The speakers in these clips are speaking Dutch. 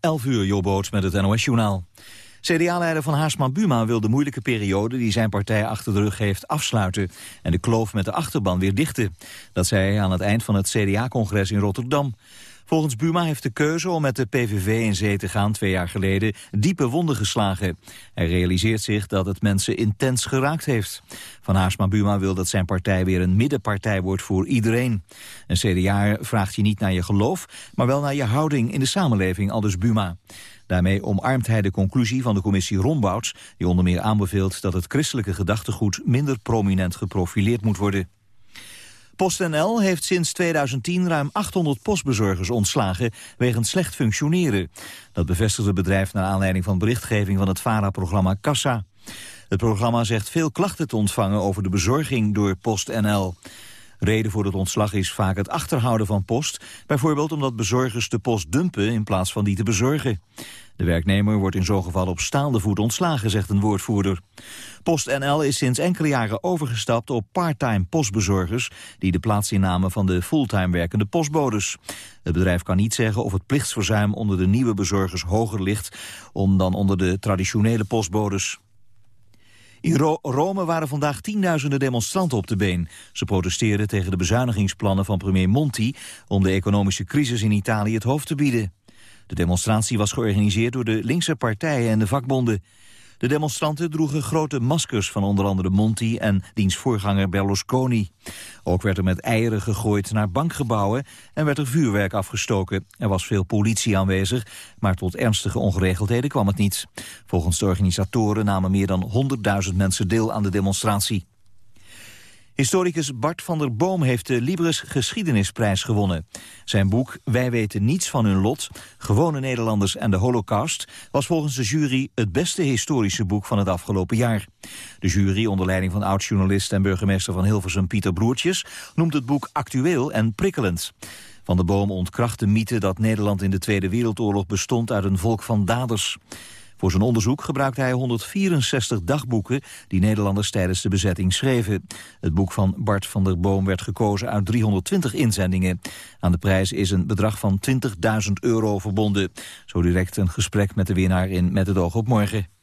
11 uur, Jobboot met het NOS-journaal. CDA-leider Van Haarsma Buma wil de moeilijke periode die zijn partij achter de rug heeft afsluiten en de kloof met de achterban weer dichten. Dat zei hij aan het eind van het CDA-congres in Rotterdam. Volgens Buma heeft de keuze om met de PVV in zee te gaan twee jaar geleden diepe wonden geslagen. Hij realiseert zich dat het mensen intens geraakt heeft. Van Haarsma Buma wil dat zijn partij weer een middenpartij wordt voor iedereen. Een CDA vraagt je niet naar je geloof, maar wel naar je houding in de samenleving, aldus Buma. Daarmee omarmt hij de conclusie van de commissie Rombouts... die onder meer aanbeveelt dat het christelijke gedachtegoed... minder prominent geprofileerd moet worden. PostNL heeft sinds 2010 ruim 800 postbezorgers ontslagen wegens slecht functioneren. Dat bevestigt het bedrijf naar aanleiding van berichtgeving van het VARA-programma Kassa. Het programma zegt veel klachten te ontvangen over de bezorging door PostNL. Reden voor het ontslag is vaak het achterhouden van post. Bijvoorbeeld omdat bezorgers de post dumpen in plaats van die te bezorgen. De werknemer wordt in zo'n geval op staande voet ontslagen, zegt een woordvoerder. PostNL is sinds enkele jaren overgestapt op parttime postbezorgers... die de plaats innamen van de fulltime werkende postbodes. Het bedrijf kan niet zeggen of het plichtsverzuim onder de nieuwe bezorgers hoger ligt... om dan onder de traditionele postbodes. In Rome waren vandaag tienduizenden demonstranten op de been. Ze protesteerden tegen de bezuinigingsplannen van premier Monti... om de economische crisis in Italië het hoofd te bieden. De demonstratie was georganiseerd door de linkse partijen en de vakbonden. De demonstranten droegen grote maskers van onder andere Monti en diens voorganger Berlusconi. Ook werd er met eieren gegooid naar bankgebouwen en werd er vuurwerk afgestoken. Er was veel politie aanwezig, maar tot ernstige ongeregeldheden kwam het niet. Volgens de organisatoren namen meer dan 100.000 mensen deel aan de demonstratie. Historicus Bart van der Boom heeft de Libris Geschiedenisprijs gewonnen. Zijn boek Wij weten niets van hun lot, gewone Nederlanders en de holocaust... was volgens de jury het beste historische boek van het afgelopen jaar. De jury, onder leiding van oud-journalist en burgemeester van Hilversum Pieter Broertjes... noemt het boek actueel en prikkelend. Van der Boom ontkracht de mythe dat Nederland in de Tweede Wereldoorlog bestond uit een volk van daders. Voor zijn onderzoek gebruikte hij 164 dagboeken die Nederlanders tijdens de bezetting schreven. Het boek van Bart van der Boom werd gekozen uit 320 inzendingen. Aan de prijs is een bedrag van 20.000 euro verbonden. Zo direct een gesprek met de winnaar in Met het oog op morgen.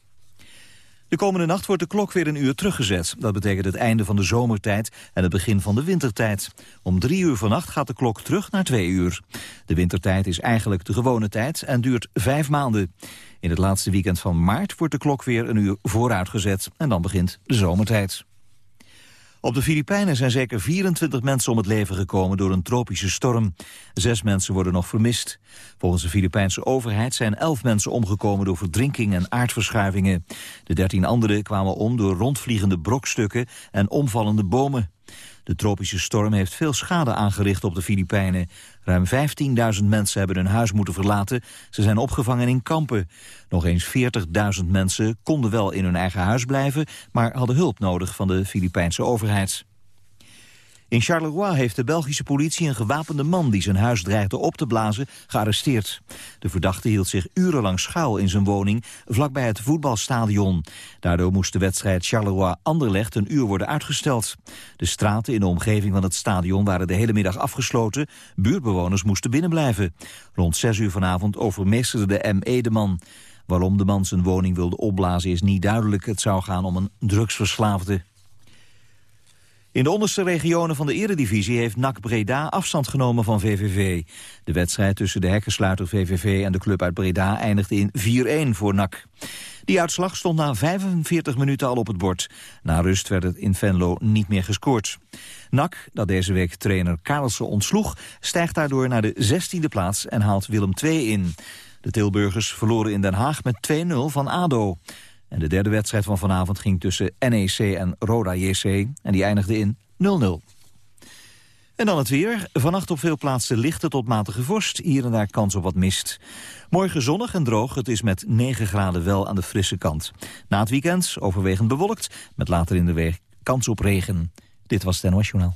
De komende nacht wordt de klok weer een uur teruggezet. Dat betekent het einde van de zomertijd en het begin van de wintertijd. Om drie uur vannacht gaat de klok terug naar twee uur. De wintertijd is eigenlijk de gewone tijd en duurt vijf maanden. In het laatste weekend van maart wordt de klok weer een uur vooruitgezet en dan begint de zomertijd. Op de Filipijnen zijn zeker 24 mensen om het leven gekomen door een tropische storm. Zes mensen worden nog vermist. Volgens de Filipijnse overheid zijn elf mensen omgekomen door verdrinking en aardverschuivingen. De dertien anderen kwamen om door rondvliegende brokstukken en omvallende bomen. De tropische storm heeft veel schade aangericht op de Filipijnen. Ruim 15.000 mensen hebben hun huis moeten verlaten. Ze zijn opgevangen in kampen. Nog eens 40.000 mensen konden wel in hun eigen huis blijven... maar hadden hulp nodig van de Filipijnse overheid. In Charleroi heeft de Belgische politie een gewapende man... die zijn huis dreigde op te blazen, gearresteerd. De verdachte hield zich urenlang schuil in zijn woning... vlakbij het voetbalstadion. Daardoor moest de wedstrijd Charleroi-Anderlecht een uur worden uitgesteld. De straten in de omgeving van het stadion waren de hele middag afgesloten. Buurtbewoners moesten binnenblijven. Rond 6 uur vanavond overmeesterde de ME de man. Waarom de man zijn woning wilde opblazen is niet duidelijk. Het zou gaan om een drugsverslaafde. In de onderste regionen van de eredivisie heeft NAC Breda afstand genomen van VVV. De wedstrijd tussen de hekkensluiter VVV en de club uit Breda eindigde in 4-1 voor NAC. Die uitslag stond na 45 minuten al op het bord. Na rust werd het in Venlo niet meer gescoord. NAC, dat deze week trainer Karelsen ontsloeg, stijgt daardoor naar de 16e plaats en haalt Willem II in. De Tilburgers verloren in Den Haag met 2-0 van ADO. En de derde wedstrijd van vanavond ging tussen NEC en Roda JC. En die eindigde in 0-0. En dan het weer. Vannacht op veel plaatsen lichte tot matige vorst. Hier en daar kans op wat mist. Morgen zonnig en droog. Het is met 9 graden wel aan de frisse kant. Na het weekend overwegend bewolkt. Met later in de week kans op regen. Dit was het NOS Journaal.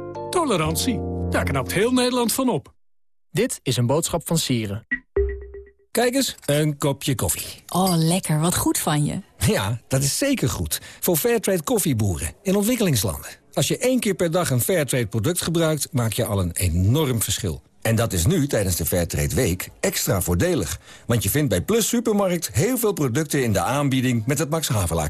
Tolerantie, daar knapt heel Nederland van op. Dit is een boodschap van Sieren. Kijk eens, een kopje koffie. Oh, lekker. Wat goed van je. Ja, dat is zeker goed. Voor Fairtrade koffieboeren in ontwikkelingslanden. Als je één keer per dag een Fairtrade product gebruikt... maak je al een enorm verschil. En dat is nu, tijdens de Fairtrade Week, extra voordelig. Want je vindt bij Plus Supermarkt heel veel producten in de aanbieding... met het Max Havelaar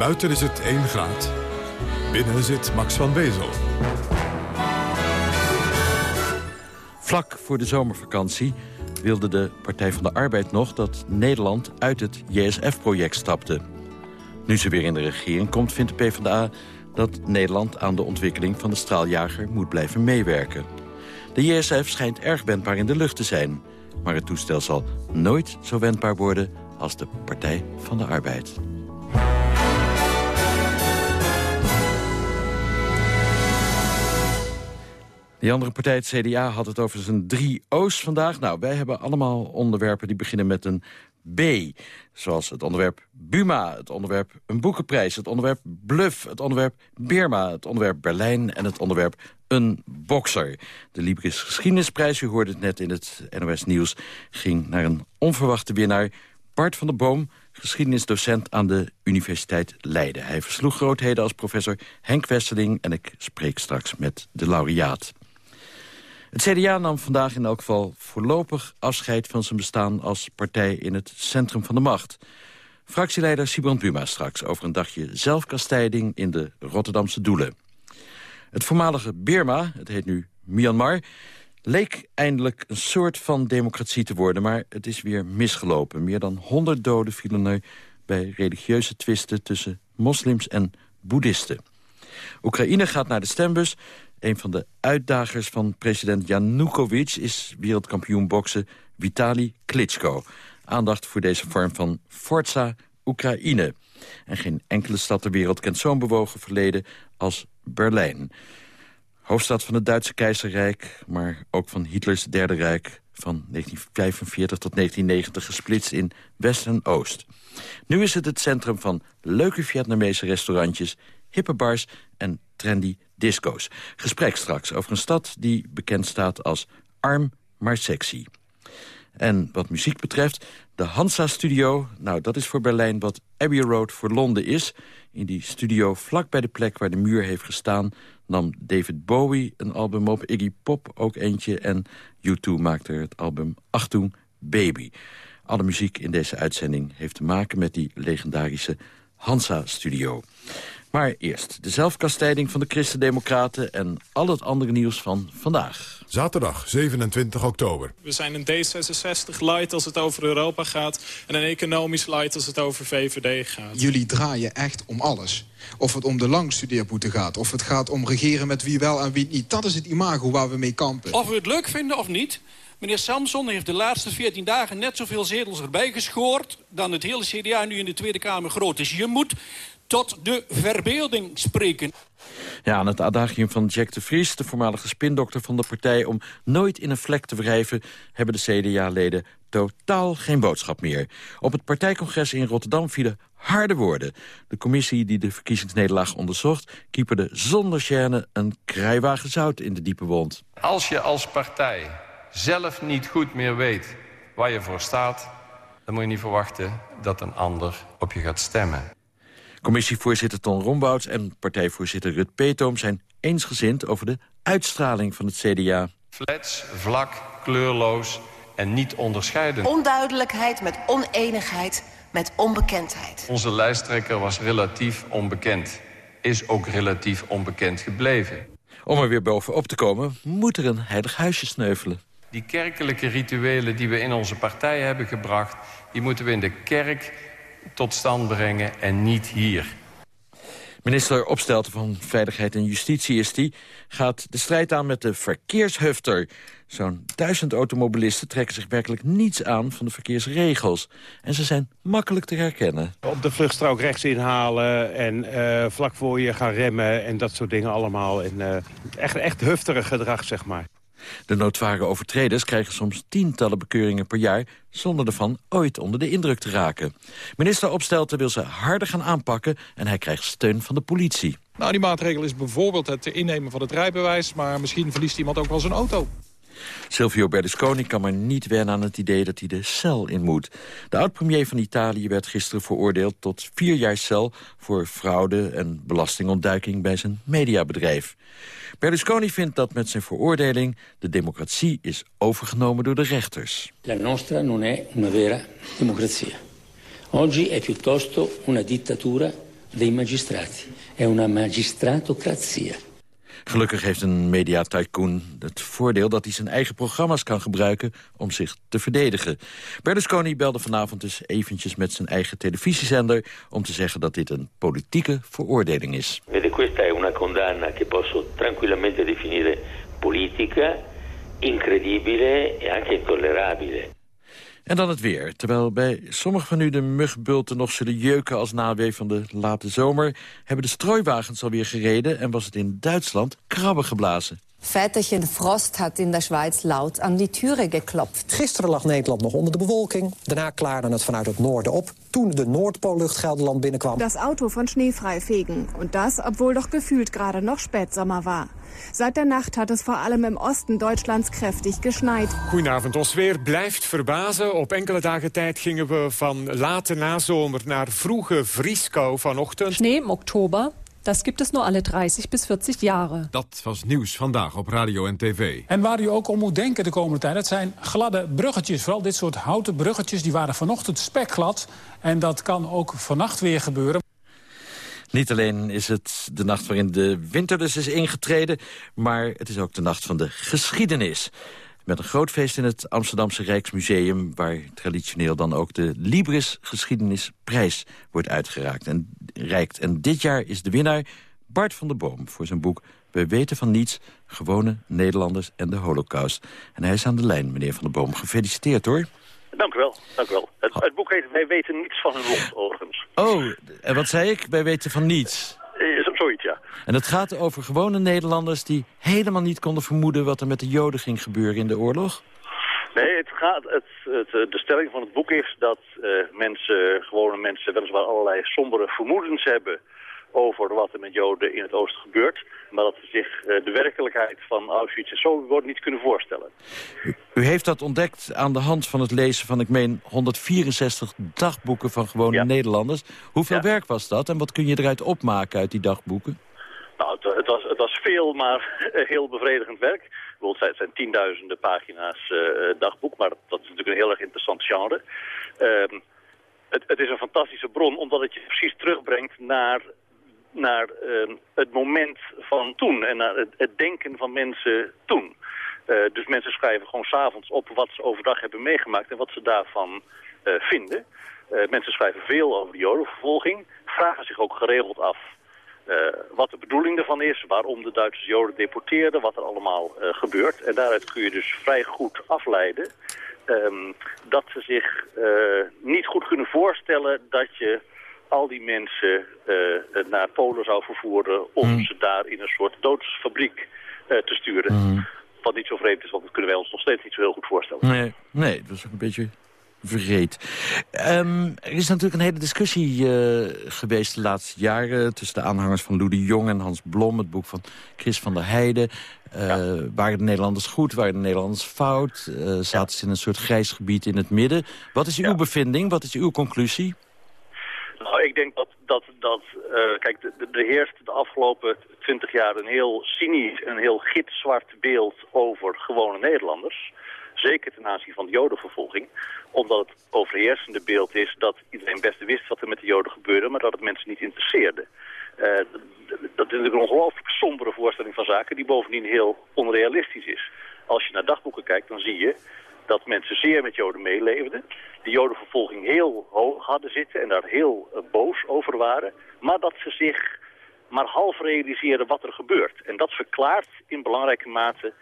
Buiten is het 1 graad. Binnen zit Max van Wezel. Vlak voor de zomervakantie wilde de Partij van de Arbeid nog... dat Nederland uit het JSF-project stapte. Nu ze weer in de regering komt, vindt de PvdA... dat Nederland aan de ontwikkeling van de straaljager moet blijven meewerken. De JSF schijnt erg wendbaar in de lucht te zijn... maar het toestel zal nooit zo wendbaar worden als de Partij van de Arbeid. Die andere partij, het CDA, had het over zijn drie O's vandaag. Nou, wij hebben allemaal onderwerpen die beginnen met een B. Zoals het onderwerp Buma, het onderwerp een boekenprijs... het onderwerp Bluff, het onderwerp Birma, het onderwerp Berlijn... en het onderwerp een bokser. De Libris Geschiedenisprijs, u hoorde het net in het NOS Nieuws... ging naar een onverwachte winnaar, Bart van der Boom... geschiedenisdocent aan de Universiteit Leiden. Hij versloeg grootheden als professor Henk Westeling... en ik spreek straks met de laureaat. Het CDA nam vandaag in elk geval voorlopig afscheid van zijn bestaan als partij in het centrum van de macht. Fractieleider Sibon Buma straks over een dagje zelfkastijding in de Rotterdamse Doelen. Het voormalige Birma, het heet nu Myanmar, leek eindelijk een soort van democratie te worden, maar het is weer misgelopen. Meer dan 100 doden vielen er bij religieuze twisten tussen moslims en boeddhisten. Oekraïne gaat naar de stembus een van de uitdagers van president Yanukovych is wereldkampioen boksen Vitali Klitschko. Aandacht voor deze vorm van Forza Oekraïne. En geen enkele stad ter wereld kent zo'n bewogen verleden als Berlijn. Hoofdstad van het Duitse keizerrijk, maar ook van Hitlers Derde Rijk... van 1945 tot 1990 gesplitst in West en Oost. Nu is het het centrum van leuke Vietnamese restaurantjes, hippe bars en trendy disco's. Gesprek straks over een stad die bekend staat als arm maar sexy. En wat muziek betreft, de Hansa-studio... nou, dat is voor Berlijn wat Abbey Road voor Londen is. In die studio, vlak bij de plek waar de muur heeft gestaan... nam David Bowie een album op, Iggy Pop ook eentje... en U2 maakte het album Achtung Baby. Alle muziek in deze uitzending heeft te maken met die legendarische Hansa-studio. Maar eerst de zelfkastijding van de Christen-Democraten... en al het andere nieuws van vandaag. Zaterdag 27 oktober. We zijn een D66 light als het over Europa gaat... en een economisch light als het over VVD gaat. Jullie draaien echt om alles. Of het om de langstudeerboete gaat, of het gaat om regeren met wie wel en wie niet. Dat is het imago waar we mee kampen. Of we het leuk vinden of niet... Meneer Samson heeft de laatste 14 dagen net zoveel zetels erbij geschoord... dan het hele CDA nu in de Tweede Kamer groot is. Je moet tot de verbeelding spreken. Ja, aan het adagium van Jack de Vries, de voormalige spindokter van de partij... om nooit in een vlek te wrijven, hebben de CDA-leden totaal geen boodschap meer. Op het partijcongres in Rotterdam vielen harde woorden. De commissie die de verkiezingsnederlaag onderzocht... kieperde zonder gêne een kruiwagen zout in de diepe wond. Als je als partij zelf niet goed meer weet waar je voor staat... dan moet je niet verwachten dat een ander op je gaat stemmen. Commissievoorzitter Ton Rombouts en partijvoorzitter Rut Peetoom... zijn eensgezind over de uitstraling van het CDA. Flats, vlak, kleurloos en niet onderscheiden. Onduidelijkheid met oneenigheid, met onbekendheid. Onze lijsttrekker was relatief onbekend. Is ook relatief onbekend gebleven. Om er weer bovenop te komen, moet er een heilig huisje sneuvelen. Die kerkelijke rituelen die we in onze partij hebben gebracht... die moeten we in de kerk tot stand brengen en niet hier. Minister Opstelten van Veiligheid en Justitie is die... gaat de strijd aan met de verkeershufter. Zo'n duizend automobilisten trekken zich werkelijk niets aan van de verkeersregels. En ze zijn makkelijk te herkennen. Op de vluchtstrook rechts inhalen en uh, vlak voor je gaan remmen en dat soort dingen allemaal. En, uh, echt, echt hufterig gedrag, zeg maar. De noodware overtreders krijgen soms tientallen bekeuringen per jaar... zonder ervan ooit onder de indruk te raken. Minister Opstelten wil ze harder gaan aanpakken... en hij krijgt steun van de politie. Nou, die maatregel is bijvoorbeeld het innemen van het rijbewijs... maar misschien verliest iemand ook wel zijn auto. Silvio Berlusconi kan maar niet wennen aan het idee dat hij de cel in moet. De oud-premier van Italië werd gisteren veroordeeld tot vier jaar cel... voor fraude en belastingontduiking bij zijn mediabedrijf. Berlusconi vindt dat met zijn veroordeling de democratie is overgenomen door de rechters. La nostra non è una vera democrazia. Oggi è piuttosto una dittatura dei magistrati. È una magistratocrazia. Gelukkig heeft een mediatycoon het voordeel dat hij zijn eigen programma's kan gebruiken om zich te verdedigen. Berlusconi belde vanavond dus eventjes met zijn eigen televisiezender om te zeggen dat dit een politieke veroordeling is. Questa è una condanna che posso tranquillamente definire politica, incredibile e anche intollerabile. En dan het weer. Terwijl bij sommigen van u de mugbulten nog zullen jeuken als nawee van de late zomer... hebben de strooiwagens alweer gereden en was het in Duitsland krabben geblazen. Väterchen Frost had in de Schweiz laut aan die Türe geklopt. Gisteren lag Nederland nog onder de bewolking. Daarna klaarde het vanuit het noorden op. Toen de Noordpoollucht Gelderland binnenkwam. Das Auto von Schnee freifegen. Und das, obwohl doch gefühlt gerade noch Spätsommer war. Seit der Nacht hat es vor allem im Osten Deutschlands kräftig geschneit. Goedenavond, ons weer blijft verbazen. Op enkele dagen tijd gingen we van late nazomer naar vroege vrieskou vanochtend. Schnee im Oktober, dat gibt es nur alle 30 bis 40 jaren. Dat was nieuws vandaag op radio en tv. En waar u ook om moet denken de komende tijd... dat zijn gladde bruggetjes. Vooral dit soort houten bruggetjes. Die waren vanochtend spekglad. En dat kan ook vannacht weer gebeuren. Niet alleen is het de nacht waarin de winter dus is ingetreden... maar het is ook de nacht van de geschiedenis. Met een groot feest in het Amsterdamse Rijksmuseum... waar traditioneel dan ook de Libris Geschiedenisprijs wordt uitgereikt. En, reikt. en dit jaar is de winnaar Bart van der Boom voor zijn boek... We weten van niets, gewone Nederlanders en de holocaust. En hij is aan de lijn, meneer van der Boom. Gefeliciteerd, hoor. Dank u wel, dank u wel. Het, het boek heet Wij weten niets van hun lot, overigens. Oh, en wat zei ik? Wij weten van niets. En het gaat over gewone Nederlanders die helemaal niet konden vermoeden... wat er met de Joden ging gebeuren in de oorlog? Nee, het gaat, het, het, de stelling van het boek is dat uh, mensen, gewone mensen weliswaar allerlei sombere vermoedens hebben over wat er met Joden in het oosten gebeurt. Maar dat ze zich uh, de werkelijkheid van Auschwitz en Sobibor niet kunnen voorstellen. U, u, heeft dat ontdekt aan de hand van het lezen van, ik meen, 164 dagboeken van gewone ja. Nederlanders. Hoeveel ja. werk was dat en wat kun je eruit opmaken uit die dagboeken? Nou, het, was, het was veel, maar heel bevredigend werk. Het zijn tienduizenden pagina's uh, dagboek, maar dat, is natuurlijk een heel erg interessant genre. Uh, het, het, is een fantastische bron, omdat het je precies terugbrengt naar naar uh, het moment van toen en naar het, denken van mensen toen. Uh, dus mensen schrijven gewoon s'avonds op wat ze overdag hebben meegemaakt en wat ze daarvan vinden. mensen schrijven veel over de jodenvervolging, vragen zich ook geregeld af wat de bedoeling ervan is, waarom de Duitsers joden deporteerden, wat er allemaal gebeurt. En daaruit kun je dus vrij goed afleiden um, dat ze zich niet goed kunnen voorstellen dat je al die mensen naar Polen zou vervoeren... om mm. ze daar in een soort doodsfabriek te sturen. Mm. Wat niet zo vreemd is, want dat kunnen wij ons nog steeds niet zo heel goed voorstellen. Nee, nee dat is ook een beetje verreed. Um, er is natuurlijk een hele discussie uh, geweest de laatste jaren... tussen de aanhangers van Lou de Jong en Hans Blom... het boek van Chris van der Heijden. Uh, ja. Waren de Nederlanders goed, waren de Nederlanders fout? Uh, zaten ja. ze in een soort grijs gebied in het midden? Wat is uw ja. bevinding? Wat is uw conclusie? Nou, ik denk dat, dat, dat kijk, er heerst de afgelopen twintig jaar een heel cynisch, een heel gitzwart beeld over gewone Nederlanders. Zeker ten aanzien van de jodenvervolging. Omdat het overheersende beeld is dat iedereen best wist wat er met de joden gebeurde... maar dat het mensen niet interesseerde. Uh, dat is natuurlijk een ongelooflijk sombere voorstelling van zaken... die bovendien heel onrealistisch is. Als je naar dagboeken kijkt, dan zie je dat mensen zeer met joden meeleefden. De jodenvervolging heel hoog hadden zitten en daar heel uh, boos over waren. Maar dat ze zich maar half realiseerden wat er gebeurt. En dat verklaart in belangrijke mate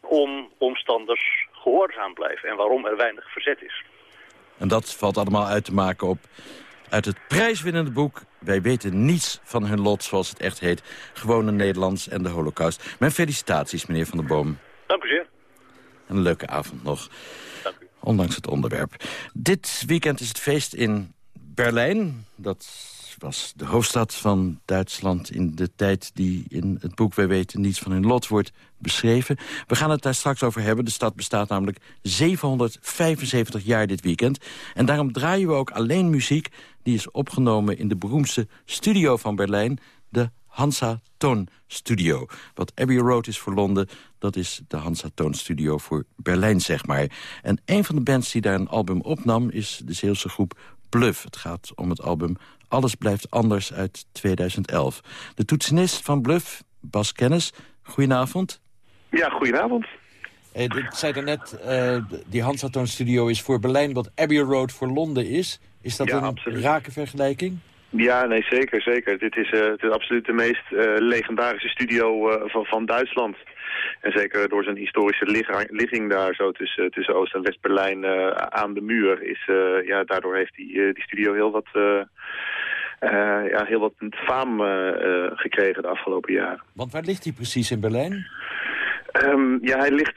om omstanders gehoorzaam blijven en waarom er weinig verzet is. En dat valt allemaal uit te maken op uit het prijswinnende boek... Wij weten niets van hun lot, zoals het echt heet. Gewone Nederlands en de holocaust. Mijn felicitaties, meneer Van der Boom. Dank u zeer. Een leuke avond nog. Dank u. Ondanks het onderwerp. Dit weekend is het feest in Berlijn. Dat was de hoofdstad van Duitsland in de tijd die in het boek Wij weten niets van hun lot wordt beschreven. We gaan het daar straks over hebben. De stad bestaat namelijk 775 jaar dit weekend. En daarom draaien we ook alleen muziek die is opgenomen in de beroemdste studio van Berlijn, de Hansa Toon Studio. Wat Abbey Road is voor Londen, dat is de Hansa Toon Studio voor Berlijn, zeg maar. En een van de bands die daar een album opnam is de Zeelse groep Bluff. Het gaat om het album Alles blijft anders uit 2011. De toetsenist van Bluff, Bas Kennis, goedenavond. Ja, goedenavond. Hey, dit zei daarnet, uh, die Hansa Toon Studio is voor Berlijn wat Abbey Road voor Londen is. Is dat Ja, een absoluut. rake vergelijking? Ja, nee, zeker, zeker. Dit is, eh, het is absoluut de meest eh, legendarische studio eh, van, van Duitsland. En zeker door zijn historische lig- ligging daar zo tussen, tussen Oost- en West-Berlijn eh, aan de muur. Is, eh, ja, daardoor heeft die, eh, die studio heel wat, eh, eh, ja, heel wat faam eh, eh, gekregen de afgelopen jaren. Want waar ligt hij precies in Berlijn? Ehm, ja, hij ligt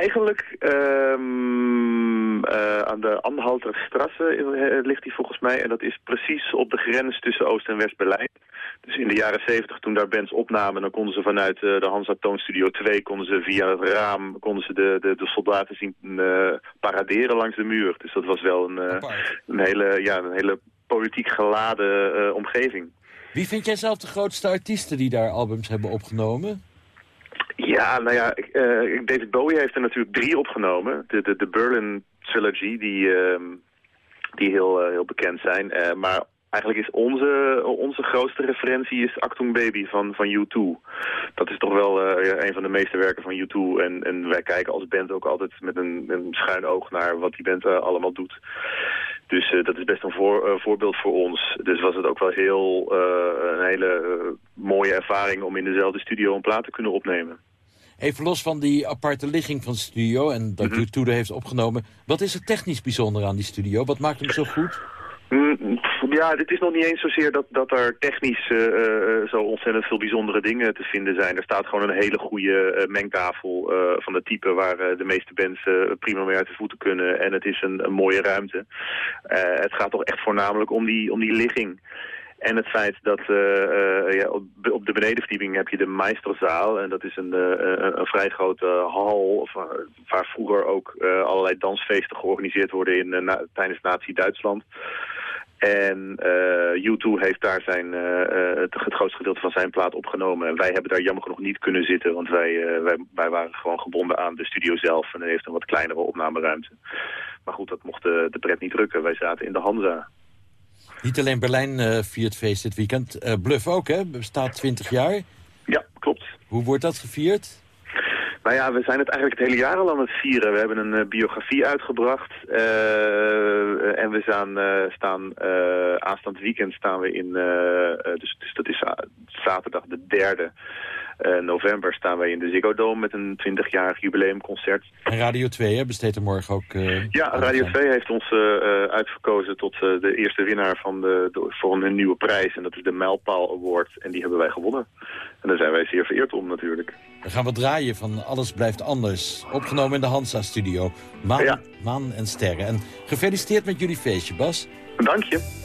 eigenlijk ehm, eh, aan de Anhalterstrasse eh, ligt hij volgens mij. En dat is precies op de grens tussen Oost- en West-Berlijn. Dus in de jaren 70 toen daar bands opnamen, dan konden ze vanuit eh, de Hansa Toon Studio 2, konden ze via het raam, konden ze de, de, de soldaten zien paraderen langs de muur. Dus dat was wel een, een, hele, ja, een hele politiek geladen omgeving. Wie vind jij zelf de grootste artiesten die daar albums hebben opgenomen? Ja, nou ja, eh, David Bowie heeft er natuurlijk drie opgenomen. De, de, de Berlin Trilogy, die, ehm, die heel, eh, heel bekend zijn. Eh, maar eigenlijk is onze, onze grootste referentie is Actung Baby van, van U2. Dat is toch wel eh, een van de meeste werken van U2. En, en wij kijken als band ook altijd met een, een schuin oog naar wat die band eh, allemaal doet. Dus eh, dat is best een voor, voorbeeld voor ons. Dus was het ook wel heel, een hele mooie ervaring om in dezelfde studio een plaat te kunnen opnemen. Even los van die aparte ligging van de studio en dat Mhm. u Toede heeft opgenomen. Wat is er technisch bijzonder aan die studio? Wat maakt hem zo goed? Mm, Ja, dit is nog niet eens zozeer dat, dat er technisch eh, eh, zo ontzettend veel bijzondere dingen te vinden zijn. Er staat gewoon een hele goede eh, mengtafel eh, van de type waar eh, de meeste eh, prima mee uit de voeten kunnen. En het is een, een mooie ruimte. Eh, het gaat toch echt voornamelijk om die, om die ligging. En het feit dat eh, eh, ja, op, de benedenverdieping heb je de Meisterzaal. En dat is een, eh, een, vrij grote hal waar vroeger ook allerlei dansfeesten georganiseerd worden in, tijdens Nazi-Duitsland. En eh, U2 heeft daar zijn, het, het grootste gedeelte van zijn plaat opgenomen. En wij hebben daar jammer genoeg niet kunnen zitten, want wij, wij, waren gewoon gebonden aan de studio zelf. En hij heeft een wat kleinere opnameruimte. Maar goed, dat mocht de, de pret niet drukken. Wij zaten in de Hansa. Niet alleen Berlijn eh, viert feest dit weekend. Eh, Bluff ook, hè? Bestaat 20 jaar. Ja, klopt. Hoe wordt dat gevierd? Nou ja, we zijn het eigenlijk het hele jaar al aan het vieren. We hebben een eh, biografie uitgebracht. en we staan, staan aanstaand weekend staan we in, dus, dus dat is za- zaterdag de derde november staan wij in de Ziggo Dome met een 20-jarig jubileumconcert. En Radio 2, hè? Besteedt er morgen ook... eh, Ja, Radio 2 heeft ons eh, eh, uitverkozen tot eh, de eerste winnaar van de, de- voor een nieuwe prijs. En dat is de Mijlpaal Award. En die hebben wij gewonnen. En daar zijn wij zeer vereerd om natuurlijk. Dan gaan we draaien van Alles blijft anders. Opgenomen in de Hansa-studio. Maan, maan en sterren. En gefeliciteerd met jullie feestje, Bas. Dank je.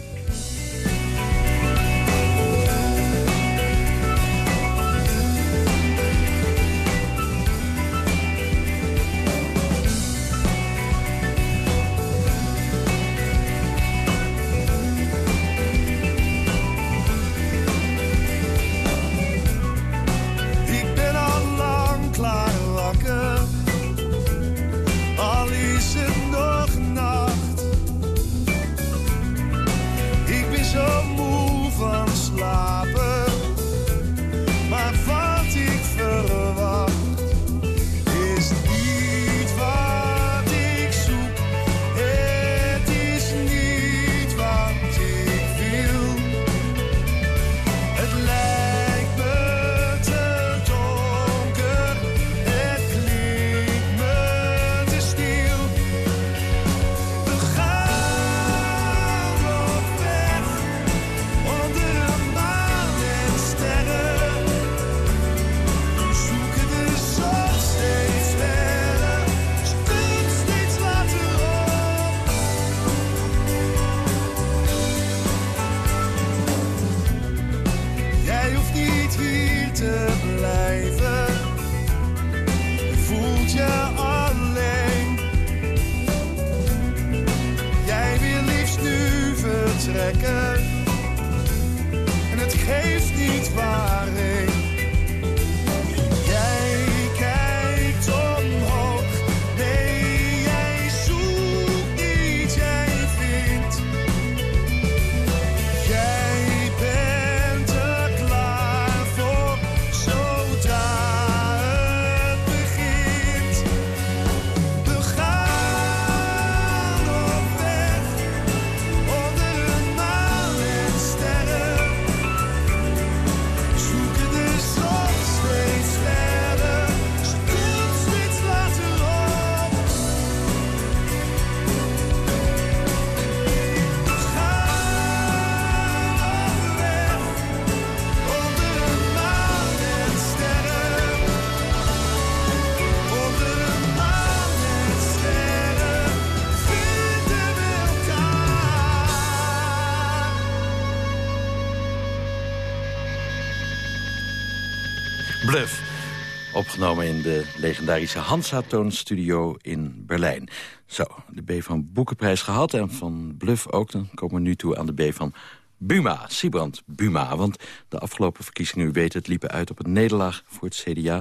Opgenomen in de legendarische Hansa-toonstudio in Berlijn. Zo, de B van Boekenprijs gehad en van Bluff ook. Dan komen we nu toe aan de B van Buma, Sibrand Buma. Want de afgelopen verkiezingen, u weet het, liepen uit op een nederlaag voor het CDA.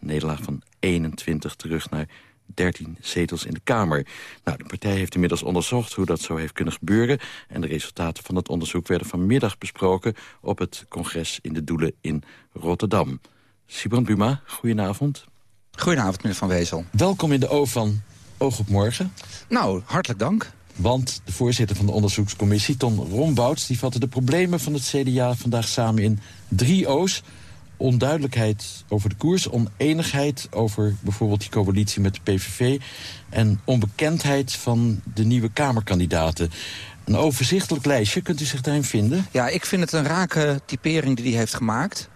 Een nederlaag van 21 terug naar 13 zetels in de Kamer. Nou, de partij heeft inmiddels onderzocht hoe dat zo heeft kunnen gebeuren. En de resultaten van het onderzoek werden vanmiddag besproken... op het congres in de Doelen in Rotterdam. Sibrand Buma, goedenavond. Goedenavond, meneer Van Wezel. Welkom in de O van Oog op Morgen. Nou, hartelijk dank. Want de voorzitter van de onderzoekscommissie, Ton Rombouts... die vatte de problemen van het CDA vandaag samen in drie O's. Onduidelijkheid over de koers, oneenigheid over bijvoorbeeld die coalitie met de PVV... en onbekendheid van de nieuwe Kamerkandidaten. Een overzichtelijk lijstje, kunt u zich daarin vinden? Ja, ik vind het een rake typering die hij heeft gemaakt.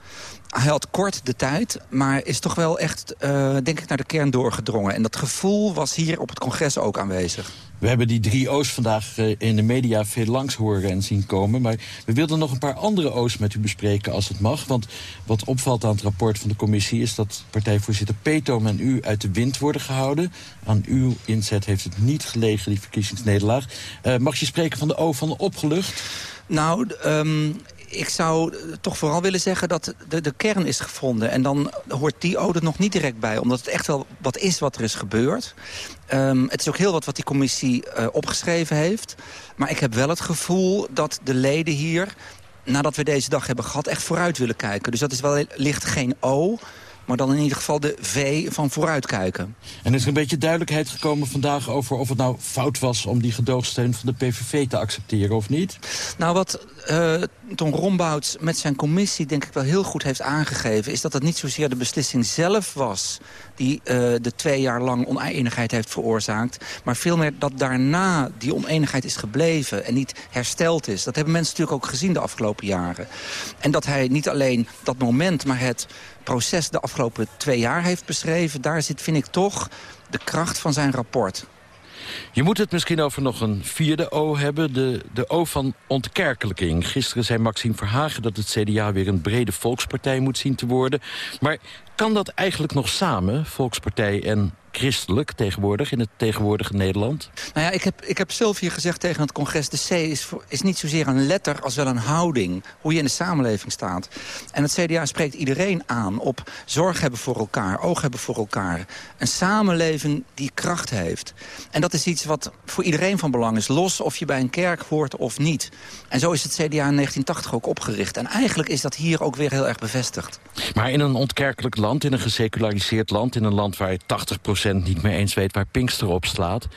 Hij had kort de tijd, maar is toch wel echt, eh, denk ik, naar de kern doorgedrongen. En dat gevoel was hier op het congres ook aanwezig. We hebben die drie O's vandaag eh, in de media veel langs horen en zien komen. Maar we wilden nog een paar andere O's met u bespreken als het mag. Want wat opvalt aan het rapport van de commissie... is dat partijvoorzitter Petom en u uit de wind worden gehouden. Aan uw inzet heeft het niet gelegen, die verkiezingsnederlaag. Eh, mag je spreken van de O van opgelucht? Nou, ehm, ik zou toch vooral willen zeggen dat de, de kern is gevonden. En dan hoort die ode nog niet direct bij. Omdat het echt wel wat is wat er is gebeurd. Ehm, het is ook heel wat wat die commissie eh, opgeschreven heeft. Maar ik heb wel het gevoel dat de leden hier... nadat we deze dag hebben gehad, echt vooruit willen kijken. Dus dat is wel licht geen O... Maar dan in ieder geval de V van vooruitkijken. En is er een beetje duidelijkheid gekomen vandaag over of het nou fout was... om die gedoogsteun van de PVV te accepteren of niet? Nou, wat uh, Ton Rombouts met zijn commissie denk ik wel heel goed heeft aangegeven... is dat het niet zozeer de beslissing zelf was... die uh, de twee jaar lang oneenigheid heeft veroorzaakt... maar veel meer dat daarna die oneenigheid is gebleven... en niet hersteld is. Dat hebben mensen natuurlijk ook gezien de afgelopen jaren. En dat hij niet alleen dat moment, maar het proces de afgelopen twee jaar heeft beschreven... daar zit, vind ik toch, de kracht van zijn rapport. Je moet het misschien over nog een vierde O hebben. De, de O van ontkerkelijking. Gisteren zei Maxime Verhagen dat het CDA weer een brede volkspartij moet zien te worden. Maar kan dat eigenlijk nog samen, volkspartij en christelijk tegenwoordig in het tegenwoordige Nederland? Nou ja, ik heb, ik heb zelf hier gezegd tegen het congres... de C is, voor, is niet zozeer een letter als wel een houding. Hoe je in de samenleving staat. En het CDA spreekt iedereen aan op zorg hebben voor elkaar... oog hebben voor elkaar. Een samenleving die kracht heeft. En dat is iets wat voor iedereen van belang is. Los of je bij een kerk hoort of niet. En zo is het CDA in 1980 ook opgericht. En eigenlijk is dat hier ook weer heel erg bevestigd. Maar in een ontkerkelijk land, in een geseculariseerd land... in een land waar 80% niet meer eens weet waar Pinkster op slaat.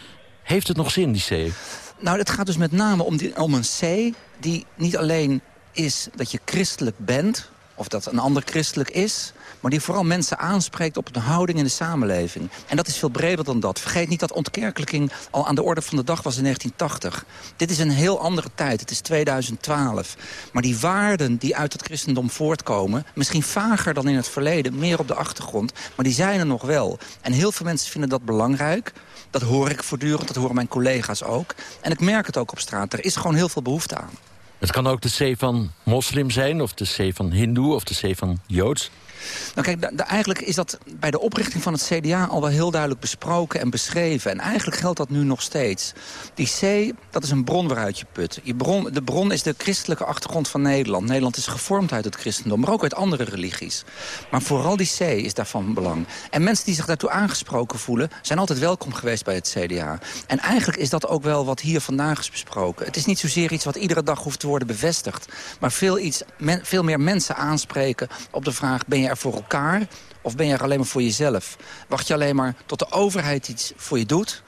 Heeft het nog zin, die C? Nou, het gaat dus met name om, die, om een C die niet alleen is dat je christelijk bent... of dat een ander christelijk is... maar die vooral mensen aanspreekt op een houding in de samenleving. En dat is veel breder dan dat. Vergeet niet dat ontkerkelijking al aan de orde van de dag was in 1980. Dit is een heel andere tijd. Het is 2012. Maar die waarden die uit het christendom voortkomen... misschien vager dan in het verleden, meer op de achtergrond... maar die zijn er nog wel. En heel veel mensen vinden dat belangrijk... Dat hoor ik voortdurend, dat horen mijn collega's ook. En ik merk het ook op straat. Er is gewoon heel veel behoefte aan. Het kan ook de C van moslim zijn, of de C van hindoe, of de C van joods. Nou kijk, eigenlijk is dat bij de oprichting van het CDA al wel heel duidelijk besproken en beschreven. En eigenlijk geldt dat nu nog steeds. Die C, dat is een bron waaruit je put. Je bron, de bron is de christelijke achtergrond van Nederland. Nederland is gevormd uit het christendom, maar ook uit andere religies. Maar vooral die C is daarvan belang. En mensen die zich daartoe aangesproken voelen... zijn altijd welkom geweest bij het CDA. En eigenlijk is dat ook wel wat hier vandaag is besproken. Het is niet zozeer iets wat iedere dag hoeft te worden bevestigd... maar veel, iets, veel meer mensen aanspreken op de vraag... ben je er voor elkaar of ben je er alleen maar voor jezelf? Wacht je alleen maar tot de overheid iets voor je doet...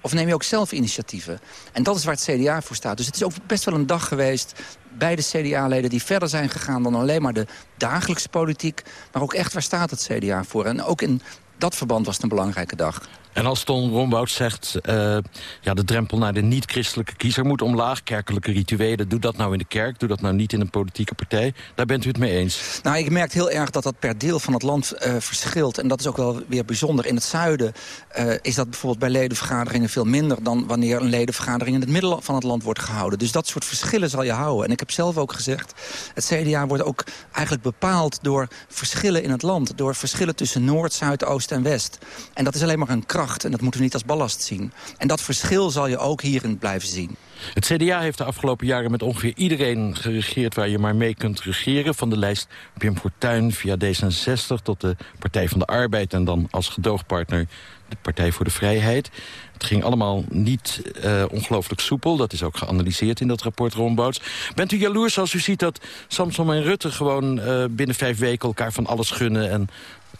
Of neem je ook zelf initiatieven? En dat is waar het CDA voor staat. Dus het is ook best wel een dag geweest bij de CDA-leden... die verder zijn gegaan dan alleen maar de dagelijkse politiek. Maar ook echt, waar staat het CDA voor? En ook in dat verband was het een belangrijke dag. En als Ton Rombout zegt... eh, ja, de drempel naar de niet-christelijke kiezer moet omlaag... kerkelijke rituelen, doe dat nou in de kerk... doe dat nou niet in een politieke partij. Daar bent u het mee eens? Nou, ik merk heel erg dat dat per deel van het land eh, verschilt. En dat is ook wel weer bijzonder. In het zuiden eh, is dat bijvoorbeeld bij ledenvergaderingen veel minder... dan wanneer een ledenvergadering in het midden van het land wordt gehouden. Dus dat soort verschillen zal je houden. En ik heb zelf ook gezegd... het CDA wordt ook eigenlijk bepaald door verschillen in het land. Door verschillen tussen Noord, Zuid, Oost en West. En dat is alleen maar een kracht. En dat moeten we niet als ballast zien. En dat verschil zal je ook hierin blijven zien. Het CDA heeft de afgelopen jaren met ongeveer iedereen geregeerd... waar je maar mee kunt regeren. Van de lijst Pim Fortuyn via D66 tot de Partij van de Arbeid... en dan als gedoogpartner de Partij voor de Vrijheid. Het ging allemaal niet eh, ongelooflijk soepel. Dat is ook geanalyseerd in dat rapport Rombouts. Bent u jaloers als u ziet dat Samson en Rutte... gewoon eh, binnen vijf weken elkaar van alles gunnen... en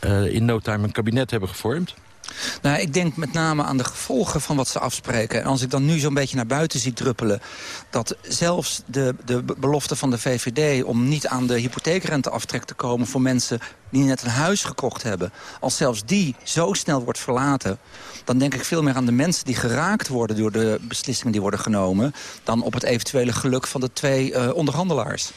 eh, in no time een kabinet hebben gevormd? Nou, ik denk met name aan de gevolgen van wat ze afspreken. En als ik dan nu zo'n beetje naar buiten zie druppelen... dat zelfs de, de belofte van de VVD om niet aan de hypotheekrenteaftrek te komen... voor mensen die net een huis gekocht hebben... als zelfs die zo snel wordt verlaten... dan denk ik veel meer aan de mensen die geraakt worden... door de beslissingen die worden genomen... dan op het eventuele geluk van de twee eh, onderhandelaars.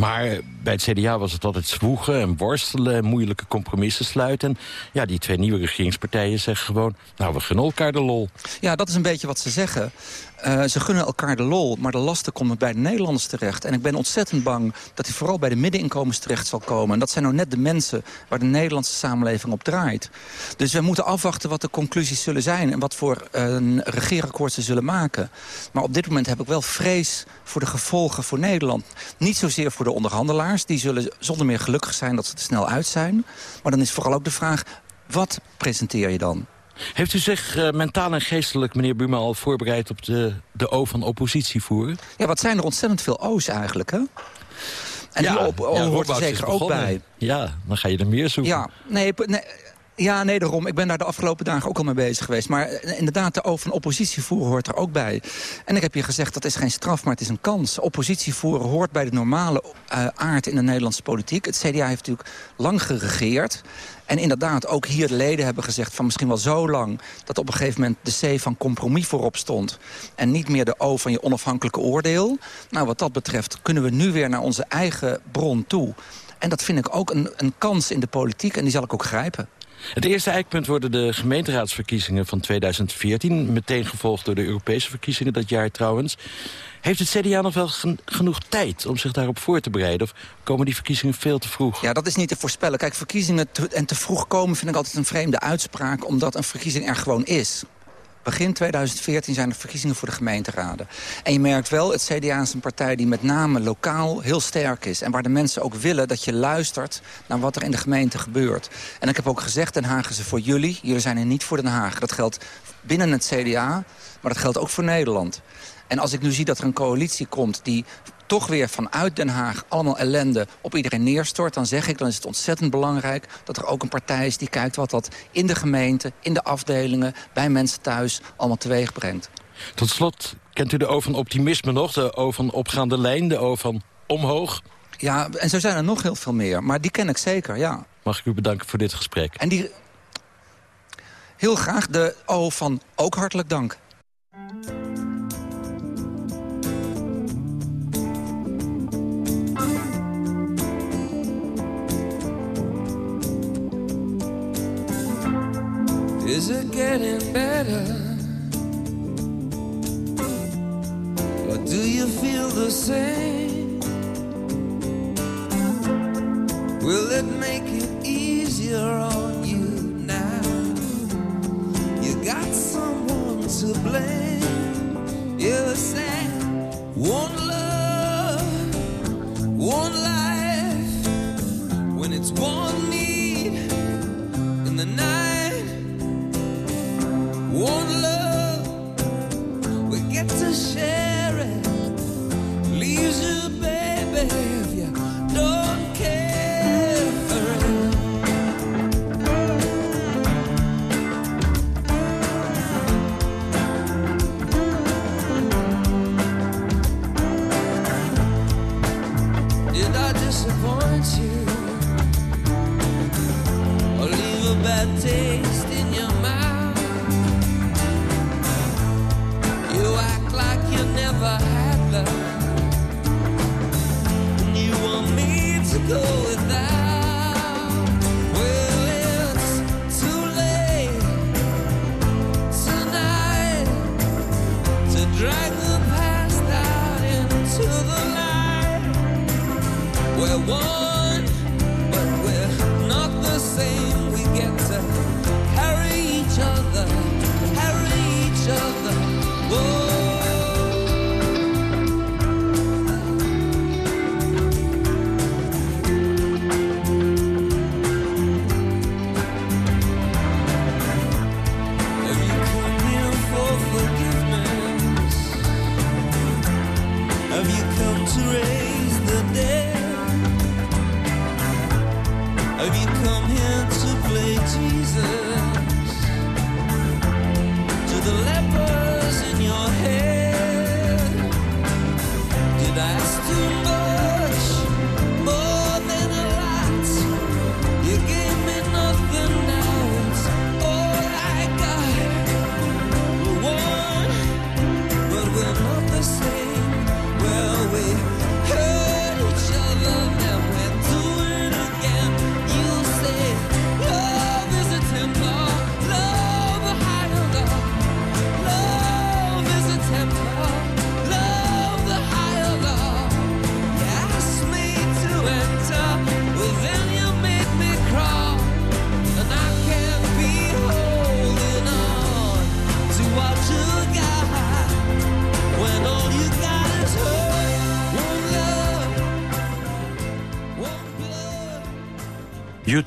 Maar bij het CDA was het altijd zwoegen en worstelen... en moeilijke compromissen sluiten. En ja, die twee nieuwe regeringspartijen zeggen gewoon... nou, we gunnen elkaar de lol. Ja, dat is een beetje wat ze zeggen. Uh, ze gunnen elkaar de lol, maar de lasten komen bij de Nederlanders terecht. En ik ben ontzettend bang dat die vooral bij de middeninkomens terecht zal komen. En dat zijn nou net de mensen waar de Nederlandse samenleving op draait. Dus we moeten afwachten wat de conclusies zullen zijn... en wat voor uh, een regeerakkoord ze zullen maken. Maar op dit moment heb ik wel vrees voor de gevolgen voor Nederland. Niet zozeer voor de onderhandelaars. Die zullen zonder meer gelukkig zijn dat ze er snel uit zijn. Maar dan is vooral ook de vraag, wat presenteer je dan? Heeft u zich uh, mentaal en geestelijk, meneer Buma, al voorbereid op de, de O van oppositie voeren? Ja, wat zijn er ontzettend veel O's eigenlijk, hè? En ja, die op, o ja, hoort er zeker ook bij. Ja, dan ga je er meer zoeken. Ja, nee, nee ja, nee, daarom. Ik ben daar de afgelopen dagen ook al mee bezig geweest. Maar inderdaad, de O van oppositie voeren hoort er ook bij. En ik heb je gezegd, dat is geen straf, maar het is een kans. Oppositie voeren hoort bij de normale uh, aard in de Nederlandse politiek. Het CDA heeft natuurlijk lang geregeerd. En inderdaad, ook hier de leden hebben gezegd van misschien wel zo lang... dat op een gegeven moment de C van compromis voorop stond. En niet meer de O van je onafhankelijke oordeel. Nou, wat dat betreft kunnen we nu weer naar onze eigen bron toe. En dat vind ik ook een, een kans in de politiek en die zal ik ook grijpen. Het eerste eikpunt worden de gemeenteraadsverkiezingen van 2014. Meteen gevolgd door de Europese verkiezingen dat jaar trouwens. Heeft het CDA nog wel gen genoeg tijd om zich daarop voor te bereiden? Of komen die verkiezingen veel te vroeg? Ja, dat is niet te voorspellen. Kijk, verkiezingen te, en te vroeg komen vind ik altijd een vreemde uitspraak... omdat een verkiezing er gewoon is. Begin 2014 zijn er verkiezingen voor de gemeenteraden. En je merkt wel, het CDA is een partij die met name lokaal heel sterk is. En waar de mensen ook willen dat je luistert naar wat er in de gemeente gebeurt. En ik heb ook gezegd, Den Haag is er voor jullie. Jullie zijn er niet voor Den Haag. Dat geldt binnen het CDA, maar dat geldt ook voor Nederland. En als ik nu zie dat er een coalitie komt die toch weer vanuit Den Haag allemaal ellende op iedereen neerstort... dan zeg ik, dan is het ontzettend belangrijk dat er ook een partij is... die kijkt wat dat in de gemeente, in de afdelingen, bij mensen thuis allemaal teweeg brengt. Tot slot, kent u de O van optimisme nog? De O van opgaande lijn, de O van omhoog? Ja, en zo zijn er nog heel veel meer, maar die ken ik zeker, ja. Mag ik u bedanken voor dit gesprek? En die... Heel graag de O van ook hartelijk dank. Is it getting better? Or do you feel the same? Will it make it easier on you now? You got someone to blame. You said one love, one life. When it's one share go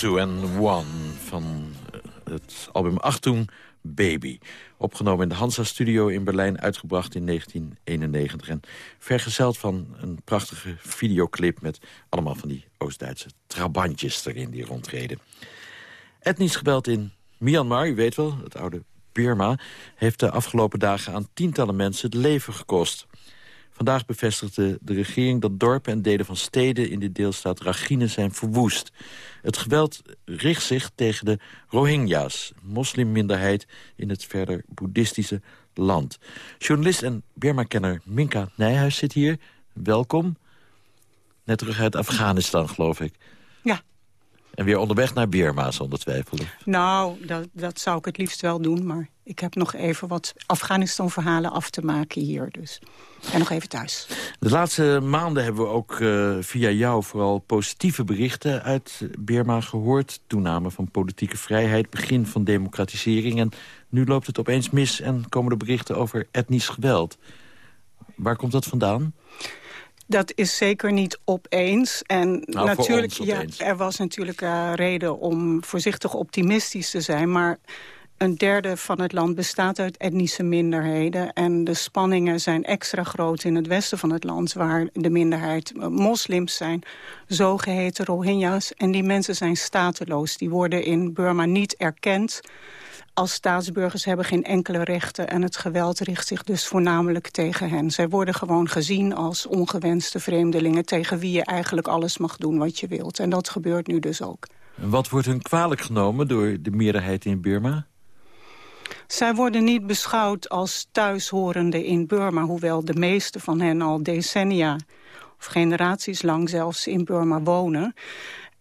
U2 en One van eh, het album Achtung Baby. Opgenomen in de Hansa-studio in Berlijn, uitgebracht in 1991. En vergezeld van een prachtige videoclip met allemaal van die Oost-Duitse trabantjes erin die rondreden. Etnisch geweld in Myanmar, u weet wel, het oude Birma... heeft de afgelopen dagen aan tientallen mensen het leven gekost. Vandaag bevestigde de regering dat dorpen en delen van steden... in de deelstaat Rakhine zijn verwoest. Het geweld richt zich tegen de Rohingya's... moslimminderheid in het verder boeddhistische land. Journalist en Birma-kenner Minka Nijhuis zit hier. Welkom. Net terug uit Afghanistan, geloof ik. En weer onderweg naar Birma, zonder twijfel. Nou, dat, dat zou ik het liefst wel doen. Maar ik heb nog even wat Afghanistan-verhalen af te maken hier. Dus ik ben nog even thuis. De laatste maanden hebben we ook eh, via jou vooral positieve berichten uit Birma gehoord. Toename van politieke vrijheid, begin van democratisering. En nu loopt het opeens mis en komen er berichten over etnisch geweld. Waar komt dat vandaan? Dat is zeker niet opeens. En Nou, natuurlijk, ja, er was natuurlijk eh, reden om voorzichtig optimistisch te zijn. Maar een derde van het land bestaat uit etnische minderheden. En de spanningen zijn extra groot in het westen van het land... waar de minderheid eh, moslims zijn, zogeheten Rohingya's. En die mensen zijn stateloos. Die worden in Burma niet erkend als staatsburgers hebben geen enkele rechten... en het geweld richt zich dus voornamelijk tegen hen. Zij worden gewoon gezien als ongewenste vreemdelingen... tegen wie je eigenlijk alles mag doen wat je wilt. En dat gebeurt nu dus ook. En wat wordt hun kwalijk genomen door de meerderheid in Birma? Zij worden niet beschouwd als thuishorende in Burma... hoewel de meeste van hen al decennia of generaties lang zelfs in Burma wonen.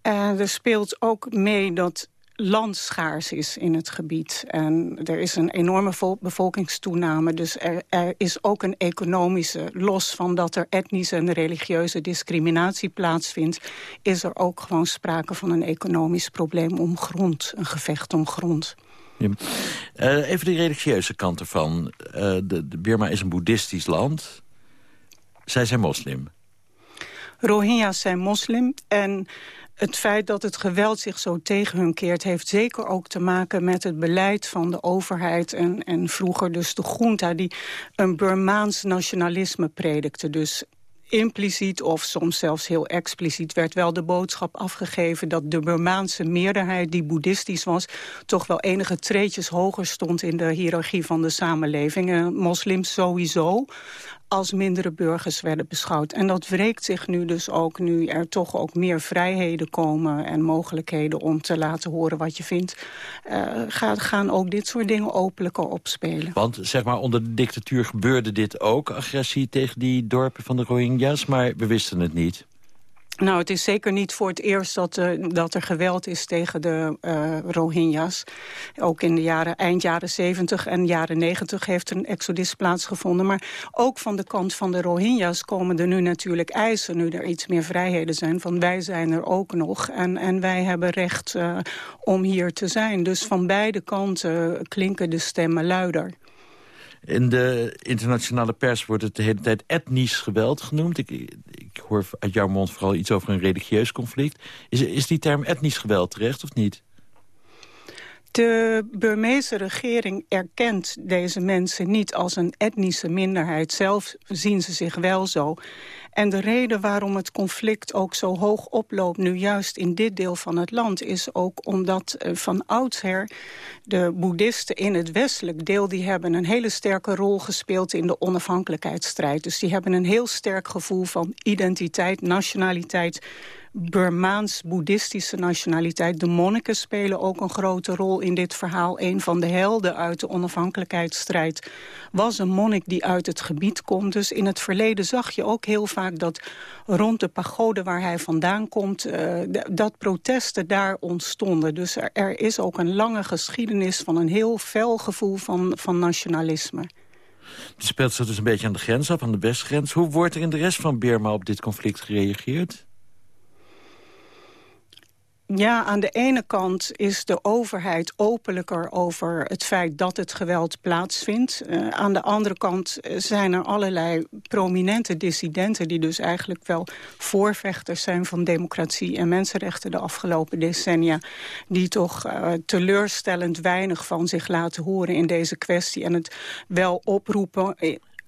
En er speelt ook mee dat land schaars is in het gebied. En er is een enorme bevolkingstoename. Dus er, is ook een economische, los van dat er etnische en religieuze discriminatie plaatsvindt... is er ook gewoon sprake van een economisch probleem om grond. Een gevecht om grond. Uh, even de religieuze kant ervan. Uh, de, de Birma is een boeddhistisch land. Zij zijn moslim. Rohingya's zijn moslim en het feit dat het geweld zich zo tegen hun keert... heeft zeker ook te maken met het beleid van de overheid... en, en vroeger dus de junta die een Burmaans nationalisme predikte. Dus impliciet of soms zelfs heel expliciet werd wel de boodschap afgegeven dat de Burmaanse meerderheid die boeddhistisch was toch wel enige treetjes hoger stond in de hiërarchie van de samenleving. En moslims sowieso als mindere burgers werden beschouwd. En dat wreekt zich nu dus ook, nu er toch ook meer vrijheden komen... en mogelijkheden om te laten horen wat je vindt... Uh, gaan ook dit soort dingen openlijker opspelen. Want zeg maar, onder de dictatuur gebeurde dit ook, agressie tegen die dorpen van de Rohingya's... maar we wisten het niet. Nou, het is zeker niet voor het eerst dat, uh, dat er geweld is tegen de uh, Rohingya's. Ook in de jaren, eind jaren 70 en jaren 90 heeft een exodus plaatsgevonden. Maar ook van de kant van de Rohingya's komen er nu natuurlijk eisen... nu er iets meer vrijheden zijn, van wij zijn er ook nog. En, en wij hebben recht uh, om hier te zijn. Dus van beide kanten klinken de stemmen luider. In de internationale pers wordt het de hele tijd etnisch geweld genoemd. Ik, ik hoor uit jouw mond vooral iets over een religieus conflict. Is, is die term etnisch geweld terecht of niet? De Burmeese regering erkent deze mensen niet als een etnische minderheid. Zelf zien ze zich wel zo. En de reden waarom het conflict ook zo hoog oploopt... nu juist in dit deel van het land... is ook omdat uh, van oudsher de boeddhisten in het westelijk deel... die hebben een hele sterke rol gespeeld in de onafhankelijkheidsstrijd. Dus die hebben een heel sterk gevoel van identiteit, nationaliteit Burmaans-boeddhistische nationaliteit. De monniken spelen ook een grote rol in dit verhaal. Een van de helden uit de onafhankelijkheidsstrijd was een monnik die uit het gebied komt. Dus in het verleden zag je ook heel vaak dat rond de pagode waar hij vandaan komt... Uh, dat protesten daar ontstonden. Dus er, is ook een lange geschiedenis van een heel fel gevoel van, van nationalisme. Het speelt zich dus een beetje aan de grens af, aan de westgrens. Hoe wordt er in de rest van Burma op dit conflict gereageerd? Ja, aan de ene kant is de overheid openlijker over het feit dat het geweld plaatsvindt. Uh, aan de andere kant zijn er allerlei prominente dissidenten... die dus eigenlijk wel voorvechters zijn van democratie en mensenrechten de afgelopen decennia. Die toch uh, teleurstellend weinig van zich laten horen in deze kwestie. En het wel oproepen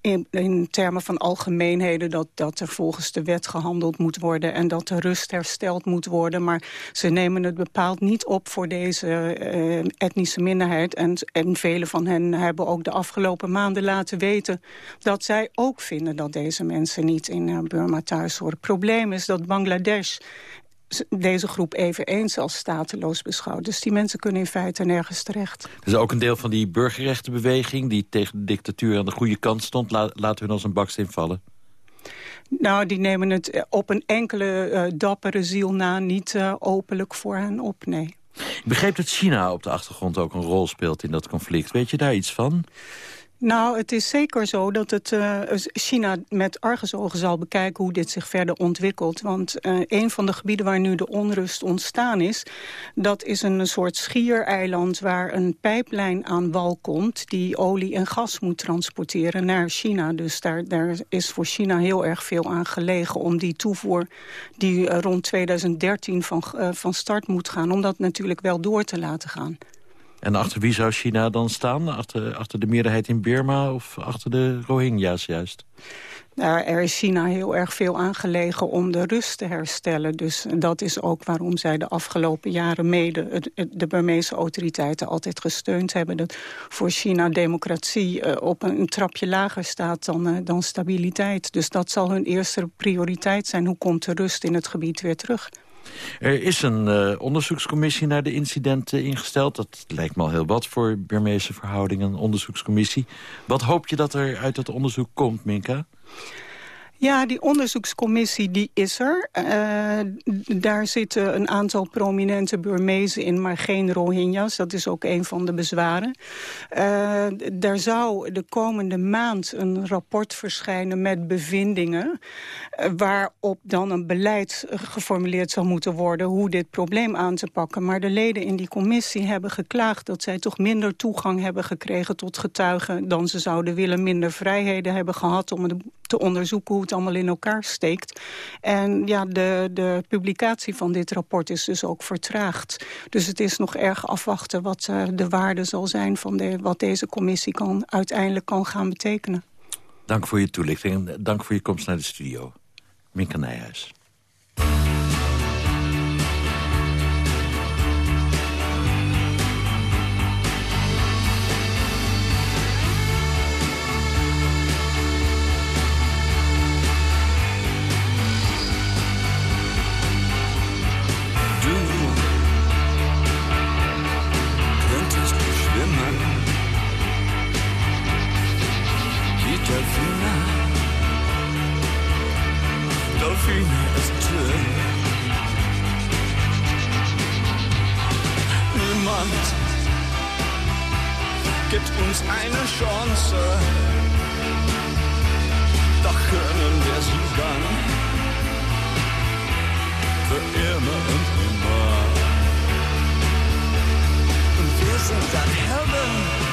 in, termen van algemeenheden dat, dat er volgens de wet gehandeld moet worden... en dat de rust hersteld moet worden. Maar ze nemen het bepaald niet op voor deze uh, etnische minderheid. En, en vele van hen hebben ook de afgelopen maanden laten weten... dat zij ook vinden dat deze mensen niet in uh, Burma thuis horen. Het probleem is dat Bangladesh deze groep eveneens als stateloos beschouwt. Dus die mensen kunnen in feite nergens terecht. Er is ook een deel van die burgerrechtenbeweging... die tegen de dictatuur aan de goede kant stond. La laten we als een baksteen vallen. Nou, die nemen het eh, op een enkele uh, dappere ziel na... niet uh, openlijk voor hen op, nee. Ik begreep dat China op de achtergrond ook een rol speelt in dat conflict. Weet je daar iets van? Nou, het is zeker zo dat het, uh, China met argusogen zal bekijken hoe dit zich verder ontwikkelt. Want uh, een van de gebieden waar nu de onrust ontstaan is... dat is een soort schiereiland waar een pijplijn aan wal komt... die olie en gas moet transporteren naar China. Dus daar, daar is voor China heel erg veel aan gelegen... om die toevoer die uh, rond 2013 van, van start moet gaan... om dat natuurlijk wel door te laten gaan. En achter wie zou China dan staan? Achter, achter de meerderheid in Burma of achter de Rohingya's juist? Nou, er is China heel erg veel aangelegen om de rust te herstellen. Dus dat is ook waarom zij de afgelopen jaren mede de Burmeese autoriteiten altijd gesteund hebben. Dat voor China democratie uh, op een, trapje lager staat dan, uh, dan stabiliteit. Dus dat zal hun eerste prioriteit zijn. Hoe komt de rust in het gebied weer terug? Er is een uh, onderzoekscommissie naar de incidenten ingesteld. Dat lijkt me al heel wat voor Burmeese verhoudingen, een onderzoekscommissie. Wat hoop je dat er uit dat onderzoek komt, Minka? Ja, die onderzoekscommissie die is er. Uh, daar zitten een aantal prominente Burmezen in, maar geen Rohingya's. Dat is ook een van de bezwaren. Uh, daar zou de komende maand een rapport verschijnen met bevindingen... Uh, waarop dan een beleid geformuleerd zou moeten worden... hoe dit probleem aan te pakken. Maar de leden in die commissie hebben geklaagd... dat zij toch minder toegang hebben gekregen tot getuigen... dan ze zouden willen, minder vrijheden hebben gehad... om te onderzoeken hoe het allemaal in elkaar steekt. En ja, de, de publicatie van dit rapport is dus ook vertraagd. Dus het is nog erg afwachten wat uh, de waarde zal zijn... van de, wat deze commissie kan, uiteindelijk kan gaan betekenen. Dank voor je toelichting en dank voor je komst naar de studio. Minka Nijhuis. Delfine ist drin. Niemand gibt uns eine Chance. Doch können wir sie dann für immer und immer. Und wir sind dann Helden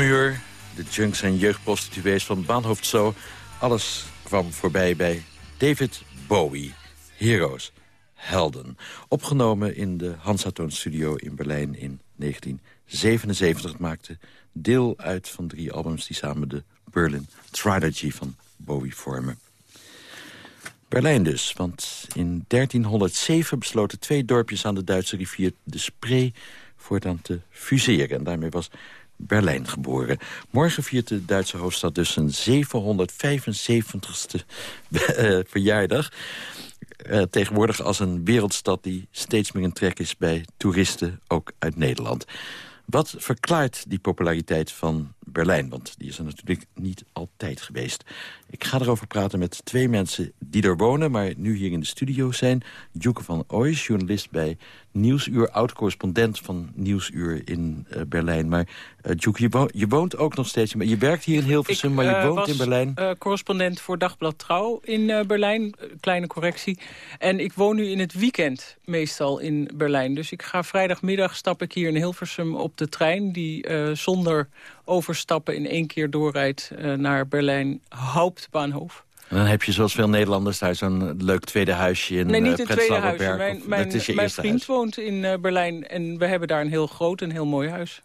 muur, de junks en jeugdprostituees van Baanhoofd Zo. Alles kwam voorbij bij David Bowie. Heroes, helden. Opgenomen in de Hansatoon Studio in Berlijn in 1977. Het maakte deel uit van drie albums die samen de Berlin Trilogy van Bowie vormen. Berlijn dus, want in 1307 besloten twee dorpjes aan de Duitse rivier de Spree voortaan te fuseren. En daarmee was Berlijn geboren. Morgen viert de Duitse hoofdstad dus zijn 775ste eh, verjaardag. Uh, tegenwoordig als een wereldstad die steeds meer een trek is bij toeristen, ook uit Nederland. Wat verklaart die populariteit van Berlijn? Want die is er natuurlijk niet altijd geweest. Ik ga erover praten met twee mensen die er wonen, maar nu hier in de studio zijn. Joeke van Ooijs, journalist bij Nieuwsuur, oud-correspondent van Nieuwsuur in uh, Berlijn. Maar uh, Joeke, je, wo je, woont ook nog steeds, maar je werkt hier in Hilversum, Ik, maar je uh, woont was, in Berlijn. correspondent voor Dagblad Trouw in Berlijn, kleine correctie. En ik woon nu in het weekend meestal in Berlijn. Dus ik ga vrijdagmiddag stap ik hier in Hilversum op de trein... die zonder overstappen in één keer doorrijdt naar Berlijn Hauptbahnhof. En dan heb je zoals veel Nederlanders daar zo'n leuk tweede huisje in Nee, niet een uh, tweede huisje. Mijn, is je mijn vriend huis. woont in uh, Berlijn en we hebben daar een heel groot en heel mooi huis.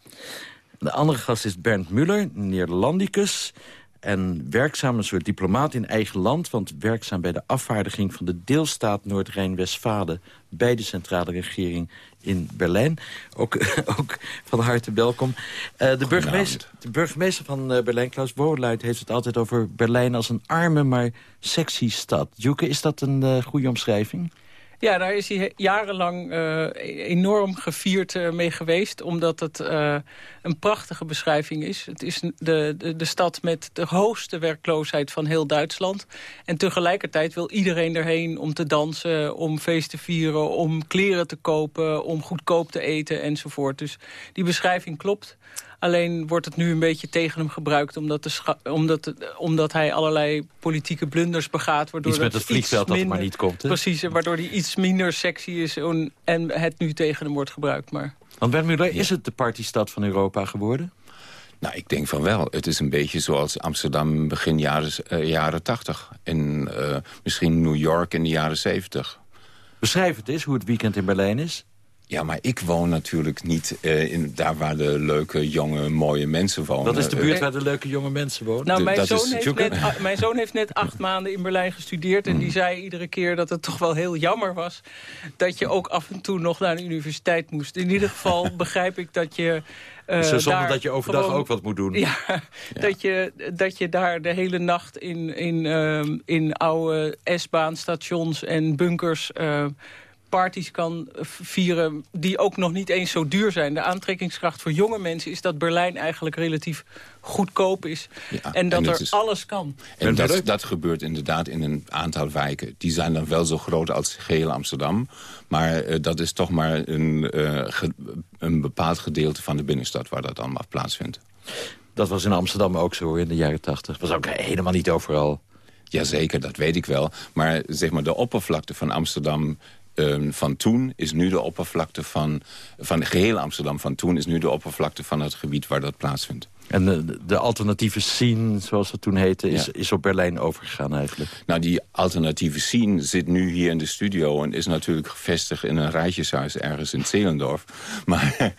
De andere gast is Bernd Muller, Nederlandicus. En werkzaam een soort diplomaat in eigen land... want werkzaam bij de afvaardiging van de deelstaat Noord-Rijn-Westfalen... bij de centrale regering in Berlijn. Ook, ook van harte welkom. Uh, de, burgemeester, de burgemeester van uh, Berlijn, Klaus Wowerluid... heeft het altijd over Berlijn als een arme, maar sexy stad. Joeke, is dat een uh, goede omschrijving? Ja, daar is hij jarenlang uh, enorm gevierd uh, mee geweest. Omdat het uh, een prachtige beschrijving is. Het is de, de, de, stad met de hoogste werkloosheid van heel Duitsland. En tegelijkertijd wil iedereen erheen om te dansen, om feest te vieren... om kleren te kopen, om goedkoop te eten enzovoort. Dus die beschrijving klopt. Alleen wordt het nu een beetje tegen hem gebruikt... omdat, de omdat, omdat hij allerlei politieke blunders begaat. Waardoor iets met het vliegveld dat minder, maar niet komt. Hè? Precies, waardoor hij iets minder sexy is... en het nu tegen hem wordt gebruikt. Maar... Want Ben Muller, is het de partystad van Europa geworden? Nou, ik denk van wel. Het is een beetje zoals Amsterdam begin jaren, uh, jaren 80. En uh, misschien New York in de jaren 70. Beschrijf het eens, hoe het weekend in Berlijn is. Ja, maar ik woon natuurlijk niet uh, in, daar waar de leuke, jonge, mooie mensen wonen. Dat is de buurt waar de leuke, jonge mensen wonen? Nou, mijn, zoon heeft net, mijn zoon heeft net acht maanden in Berlijn gestudeerd... en die zei iedere keer dat het toch wel heel jammer was... dat je ook af en toe nog naar de universiteit moest. In ieder geval begrijp ik dat je... Uh, Zo zonder dat je overdag gewoon, ook wat moet doen. Ja, ja, Dat, je, dat je daar de hele nacht in, in, uh, in oude S-baanstations en bunkers... Uh, parties kan vieren die ook nog niet eens zo duur zijn. De aantrekkingskracht voor jonge mensen is dat Berlijn eigenlijk relatief goedkoop is. Ja, en dat en er is, alles kan. En dat, dat gebeurt inderdaad in een aantal wijken. Die zijn dan wel zo groot als geheel Amsterdam. Maar uh, dat is toch maar een, uh, ge, een bepaald gedeelte van de binnenstad waar dat allemaal plaatsvindt. Dat was in Amsterdam ook zo in de jaren tachtig. was ook helemaal niet overal. Jazeker, dat weet ik wel. Maar zeg maar, de oppervlakte van Amsterdam um, van toen is nu de oppervlakte van... van geheel Amsterdam van toen is nu de oppervlakte van het gebied waar dat plaatsvindt. En de, de alternatieve scene, zoals het toen heette, is, ja. is op Berlijn overgegaan eigenlijk? Nou, die alternatieve scene zit nu hier in de studio... en is natuurlijk gevestigd in een rijtjeshuis ergens in Zeelendorf. Maar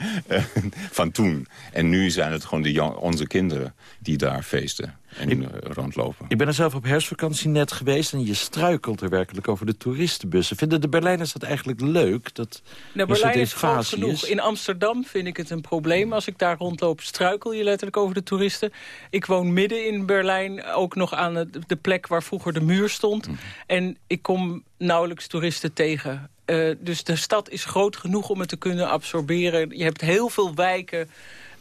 van toen. En nu zijn het gewoon de onze kinderen die daar feesten en ik, rondlopen. Ik ben er zelf op herfstvakantie net geweest... en je struikelt er werkelijk over de toeristenbussen. Vinden de Berlijners dat eigenlijk leuk? Dat nou, Berlijn is groot genoeg. In Amsterdam vind ik het een probleem. Als ik daar rondloop, struikel je letterlijk over de toeristen. Ik woon midden in Berlijn, ook nog aan de plek waar vroeger de muur stond. Mm. En ik kom nauwelijks toeristen tegen. Uh, dus de stad is groot genoeg om het te kunnen absorberen. Je hebt heel veel wijken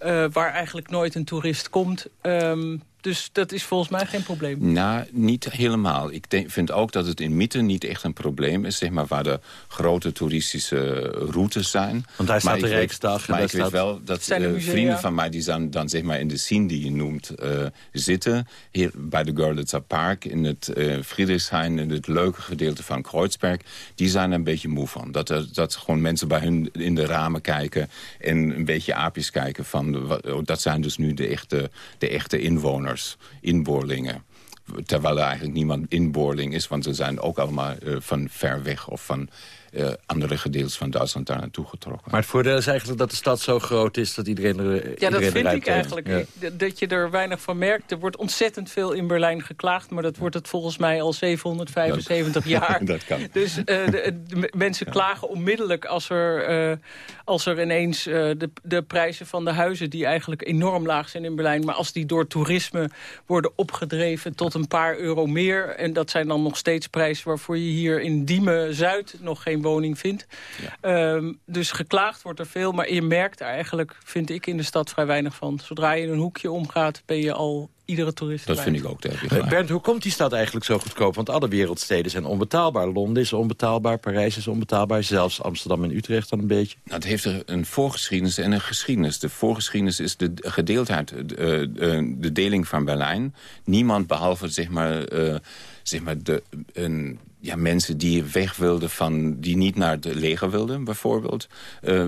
uh, waar eigenlijk nooit een toerist komt... Um, dus dat is volgens mij geen probleem. Nou, niet helemaal. Ik denk, vind ook dat het in Mythe niet echt een probleem is... Zeg maar, waar de grote toeristische routes zijn. Want daar staat de Rijksdag. Maar ik staat... weet wel dat uh, vrienden van mij... die dan, dan zeg maar in de scene die je noemt uh, zitten... hier bij de Görlitzer Park in het uh, Friedrichshain... in het leuke gedeelte van Kreuzberg... die zijn er een beetje moe van. Dat, er, dat gewoon mensen bij hun in de ramen kijken... en een beetje aapjes kijken van... dat zijn dus nu de echte, de echte inwoners inboorlingen. Terwijl er eigenlijk niemand inboorling is, want ze zijn ook allemaal uh, van ver weg of van uh, andere gedeeltes van Duitsland daar naartoe getrokken. Maar het voordeel is eigenlijk dat de stad zo groot is dat iedereen er Ja, iedereen dat vind ik eigenlijk. Ja. Dat je er weinig van merkt. Er wordt ontzettend veel in Berlijn geklaagd, maar dat wordt het volgens mij al 775 dat, jaar. dat kan. Dus uh, de, de mensen klagen onmiddellijk als er, uh, als er ineens de, de prijzen van de huizen, die eigenlijk enorm laag zijn in Berlijn, maar als die door toerisme worden opgedreven tot een paar euro meer, en dat zijn dan nog steeds prijzen waarvoor je hier in Diemen-Zuid nog geen woning vindt. Ja. Um, dus geklaagd wordt er veel, maar je merkt er eigenlijk, vind ik, in de stad vrij weinig van. Zodra je in een hoekje omgaat, ben je al iedere toerist Dat vind ik ook, daar heb je gelijk. Bernd, hoe komt die stad eigenlijk zo goedkoop? Want alle wereldsteden zijn onbetaalbaar. Londen is onbetaalbaar, Parijs is onbetaalbaar. Zelfs Amsterdam en Utrecht dan een beetje. Nou, het heeft er een voorgeschiedenis en een geschiedenis. De voorgeschiedenis is de gedeeldheid, eh, eh, de deling van Berlijn. Niemand behalve zeg maar, eh, zeg maar de, een, ja, mensen die weg wilden van, die niet naar het leger wilden, bijvoorbeeld. Eh,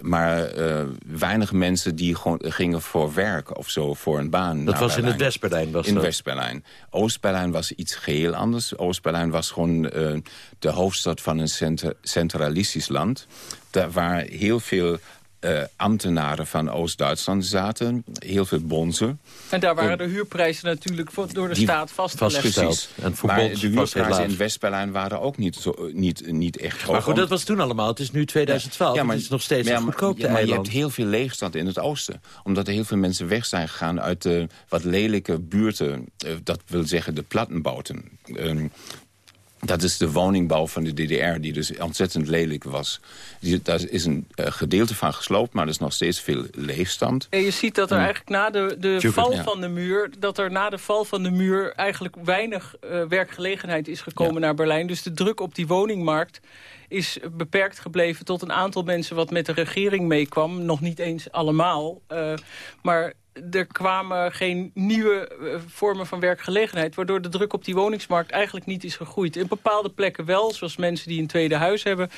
maar eh, weinig mensen die gewoon gingen voor werk of zo, voor een baan. Dat was in het Berlijn. West-Berlijn, was In dat? West-Berlijn. Oost-Berlijn was iets geheel anders. Oost-Berlijn was gewoon eh, de hoofdstad van een centralistisch land. Daar waar heel veel eh, ambtenaren van Oost-Duitsland zaten. Heel veel bonzen. En daar waren de huurprijzen natuurlijk voor- door de Die- staat vastgelegd. Precies. En maar de huurprijzen in West-Berlijn waren ook niet, zo, niet, niet echt hoog. Maar goed, dat was toen allemaal. Het is nu 2012. Ja, maar, het is nog steeds ja, een maar- goedkoopte ja, maar je hebt heel veel leegstand in het oosten. Omdat er heel veel mensen weg zijn gegaan uit de wat lelijke buurten. eh, dat wil zeggen de plattenbauten. Ehm, dat is de woningbouw van de DDR, die dus ontzettend lelijk was. Die, daar is een eh, gedeelte van gesloopt, maar er is nog steeds veel leegstand. En je ziet dat er eigenlijk na de, de val ja. van de muur... dat er na de val van de muur eigenlijk weinig eh, werkgelegenheid is gekomen naar Berlijn. Dus de druk op die woningmarkt is beperkt gebleven tot een aantal mensen... wat met de regering meekwam. Nog niet eens allemaal. eh, maar er kwamen geen nieuwe eh, vormen van werkgelegenheid... waardoor de druk op die woningsmarkt eigenlijk niet is gegroeid. In bepaalde plekken wel, zoals mensen die een tweede huis hebben...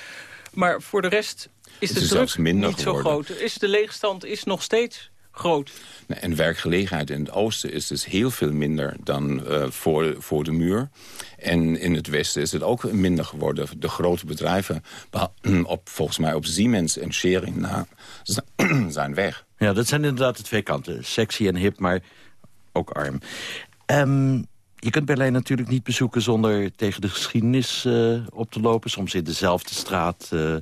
Maar voor de rest is Het de is druk minder niet zo groot. Is de leegstand is nog steeds groot. En werkgelegenheid in het oosten is dus heel veel minder dan eh, voor, voor de muur. En in het westen is het ook minder geworden. De grote bedrijven, op, volgens mij op Siemens en Schering na, zijn weg. Ja, dat zijn inderdaad de twee kanten. Sexy en hip, maar ook arm. Ehm, je kunt Berlijn natuurlijk niet bezoeken zonder tegen de geschiedenis eh, op te lopen. Soms in dezelfde straat eh, eh,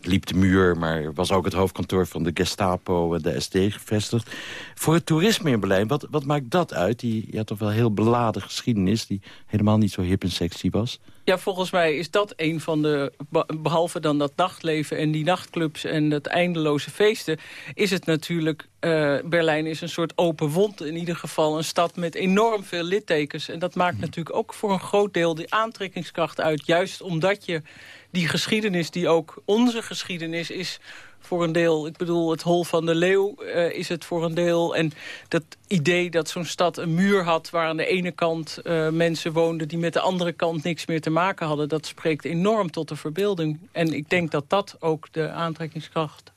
liep de muur, maar was ook het hoofdkantoor van de Gestapo en de SD gevestigd. Voor het toerisme in Berlijn, wat, wat maakt dat uit? Die ja, toch wel heel beladen geschiedenis die helemaal niet zo hip en sexy was. Ja, volgens mij is dat een van de... be- Behalve dan dat nachtleven en die nachtclubs en dat eindeloze feesten... is het natuurlijk... eh, Berlijn is een soort open wond in ieder geval. Een stad met enorm veel littekens. En dat maakt natuurlijk ook voor een groot deel die aantrekkingskracht uit. Juist omdat je die geschiedenis, die ook onze geschiedenis is voor een deel. Ik bedoel, het Hol van de Leeuw eh, is het voor een deel. En dat idee dat zo'n stad een muur had... waar aan de ene kant eh, mensen woonden... die met de andere kant niks meer te maken hadden... dat spreekt enorm tot de verbeelding. En ik denk dat dat ook de aantrekkingskracht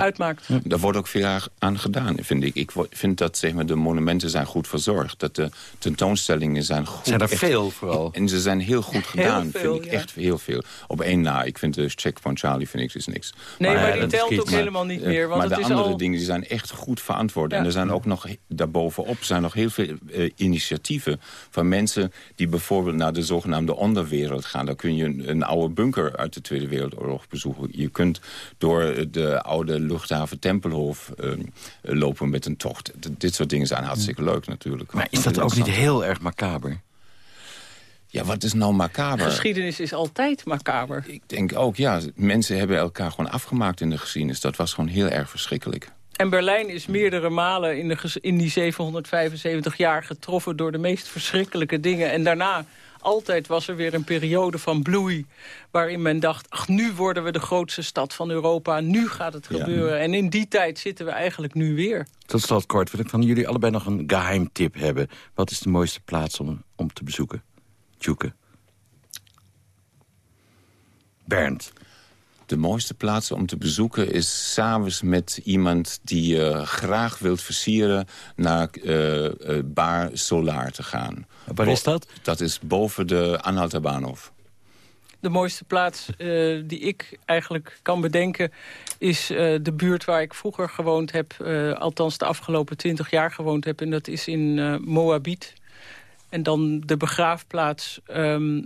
uitmaakt. Daar wordt ook veel aan gedaan, vind ik. Ik vind dat zeg maar, de monumenten zijn goed verzorgd. Dat de tentoonstellingen zijn goed. Zijn er echt- veel vooral. En ze zijn heel goed gedaan, veel, vind ik. ja. Echt heel veel. Op één na. Ik vind de Checkpoint Charlie vind ik dus niks. Nee, maar ja, die dat telt is ook maar- helemaal niet eh, meer, want maar het de is andere al- dingen die zijn echt goed verantwoord. En er zijn ook nog daarbovenop zijn nog heel veel eh, initiatieven van mensen die bijvoorbeeld naar de zogenaamde onderwereld gaan. Daar kun je een, een oude bunker uit de Tweede Wereldoorlog bezoeken. Je kunt door de oude luchthaven Tempelhof eh, lopen met een tocht. D- dit soort dingen zijn hartstikke leuk natuurlijk. Maar is dat ook niet heel erg macaber? Ja, wat is nou macaber? Geschiedenis is altijd macaber. Ik denk ook, ja, mensen hebben elkaar gewoon afgemaakt in de geschiedenis. Dat was gewoon heel erg verschrikkelijk. En Berlijn is meerdere malen in, de, in die 775 jaar getroffen door de meest verschrikkelijke dingen. En daarna altijd was er weer een periode van bloei... waarin men dacht, ach, nu worden we de grootste stad van Europa. Nu gaat het Ja. gebeuren. En in die tijd zitten we eigenlijk nu weer. Tot slot kort, wil ik van jullie allebei nog een geheimtip hebben. Wat is de mooiste plaats om, om te bezoeken? Tjoeke. Bernd. De mooiste plaats om te bezoeken is s'avonds met iemand die je graag wilt versieren naar eh, eh, Bar Solar te gaan. Waar is dat? Dat is boven de Anhalter Bahnhof. De mooiste plaats eh, die ik eigenlijk kan bedenken... is eh, de buurt waar ik vroeger gewoond heb. eh, althans de afgelopen twintig jaar gewoond heb. En dat is in eh Moabit. En dan de begraafplaats ehm,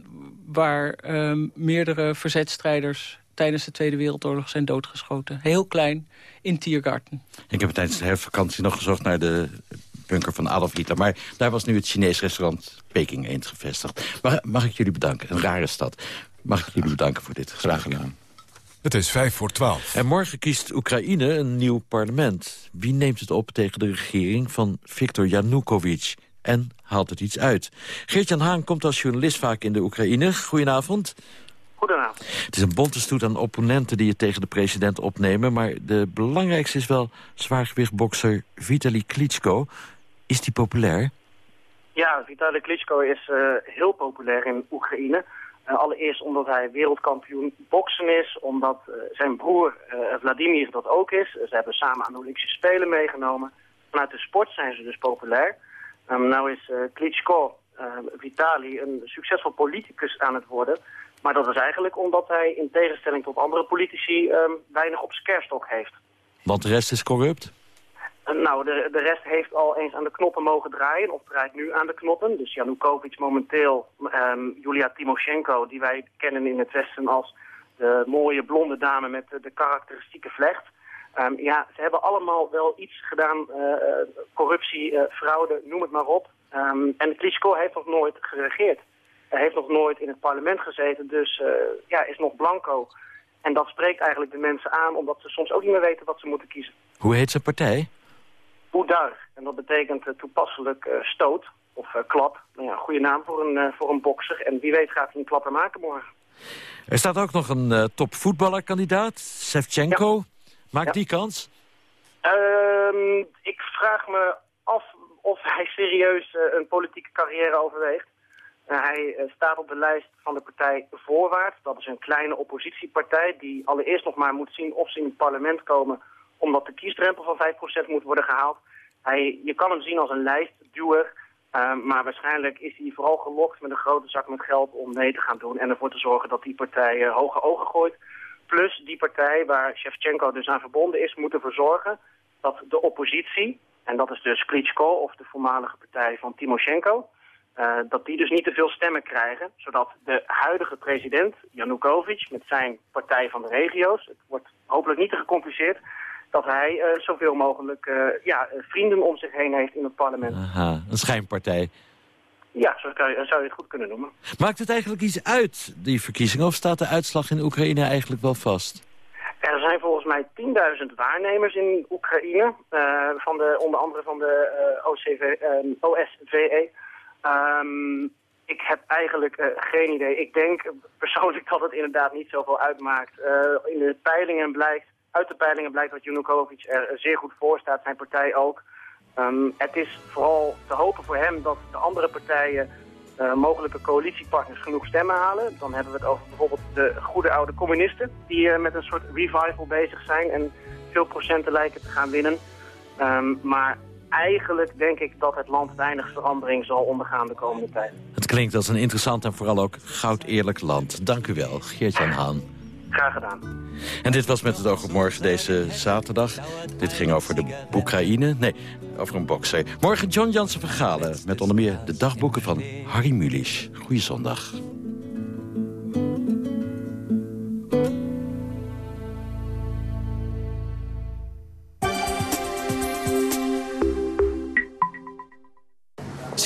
waar ehm, meerdere verzetstrijders... tijdens de Tweede Wereldoorlog zijn doodgeschoten. Heel klein, in Tiergarten. Ik heb tijdens de herfstvakantie nog gezocht naar de bunker van Adolf Hitler. Maar daar was nu het Chinees restaurant Peking Eend gevestigd. Mag, mag ik jullie bedanken? Een rare stad. Mag ik jullie bedanken voor dit gesprek? Graag gedaan. Het is vijf voor twaalf. En morgen kiest Oekraïne een nieuw parlement. Wie neemt het op tegen de regering van Viktor Yanukovych? En haalt het iets uit? Geert-Jan Haan komt als journalist vaak in de Oekraïne. Goedenavond. Goedenavond. Het is een bonte stoet aan opponenten die het tegen de president opnemen... maar de belangrijkste is wel zwaargewichtbokser Vitali Klitschko. Is die populair? Ja, Vitali Klitschko is uh, heel populair in Oekraïne. Uh, allereerst omdat hij wereldkampioen boksen is, omdat uh, zijn broer Vladimir dat ook is. Ze hebben samen aan de Olympische Spelen meegenomen. Vanuit de sport zijn ze dus populair. Um, nou is Klitschko, Vitali, een succesvol politicus aan het worden... Maar dat is eigenlijk omdat hij in tegenstelling tot andere politici um, weinig op zijn kerstok heeft. Want de rest is corrupt? Uh, nou, de, de rest heeft al eens aan de knoppen mogen draaien, of draait nu aan de knoppen. Dus Janukovic momenteel, um, Julia Timoshenko, die wij kennen in het Westen als de mooie blonde dame met de, de karakteristieke vlecht. Um, ja, ze hebben allemaal wel iets gedaan, uh, corruptie, uh, fraude, noem het maar op. en Klitschko heeft nog nooit geregeerd. Hij heeft nog nooit in het parlement gezeten, dus uh, ja, is nog blanco. En dat spreekt eigenlijk de mensen aan, omdat ze soms ook niet meer weten wat ze moeten kiezen. Hoe heet zijn partij? Boudar. En dat betekent uh, toepasselijk uh, stoot of klap. Nou ja, goede naam voor een, voor een bokser. En wie weet gaat hij een klapper maken morgen. Er staat ook nog een topvoetballerkandidaat, Sevchenko. Ja. Maakt ja. die kans? Ehm, ik vraag me af of hij serieus een politieke carrière overweegt. Uh, hij uh, staat op de lijst van de partij Voorwaarts. Dat is een kleine oppositiepartij die allereerst nog maar moet zien of ze in het parlement komen... omdat de kiesdrempel van 5% moet worden gehaald. Hij, je kan hem zien als een lijstduwer, uh, maar waarschijnlijk is hij vooral gelokt met een grote zak met geld om mee te gaan doen... en ervoor te zorgen dat die partij hoge ogen gooit. Plus die partij waar Shevchenko dus aan verbonden is, moet ervoor zorgen dat de oppositie... en dat is dus Klitschko of de voormalige partij van Timoshenko... Uh, dat die dus niet te veel stemmen krijgen, zodat de huidige president, Janukovic, met zijn partij van de regio's, het wordt hopelijk niet te gecompliceerd, dat hij uh, zoveel mogelijk uh, ja, vrienden om zich heen heeft in het parlement. Aha, een schijnpartij. Ja, zo kan je, zou je het goed kunnen noemen. Maakt het eigenlijk iets uit, die verkiezingen, of staat de uitslag in Oekraïne eigenlijk wel vast? Er zijn volgens mij 10.000 waarnemers in Oekraïne, van de, onder andere van de OCV, OSVE. Um, ik heb eigenlijk uh, geen idee. Ik denk persoonlijk dat het inderdaad niet zoveel uitmaakt. Uh, in de peilingen blijkt, uit de peilingen blijkt dat Janukovic er zeer goed voor staat, zijn partij ook. Um, het is vooral te hopen voor hem dat de andere partijen uh, mogelijke coalitiepartners genoeg stemmen halen. Dan hebben we het over bijvoorbeeld de goede oude communisten... die met een soort revival bezig zijn en veel procenten lijken te gaan winnen. Um, maar eigenlijk denk ik dat het land weinig verandering zal ondergaan de komende tijd. Het klinkt als een interessant en vooral ook goud eerlijk land. Dank u wel, Geert-Jan Haan. Graag gedaan. En dit was Met het oog op morgen deze zaterdag. Dit ging over de Oekraïne. Nee, over een bokser. Morgen John Jansen van Galen met onder meer de dagboeken van Harry Mulisch. Goeie zondag.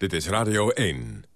Dit is Radio 1.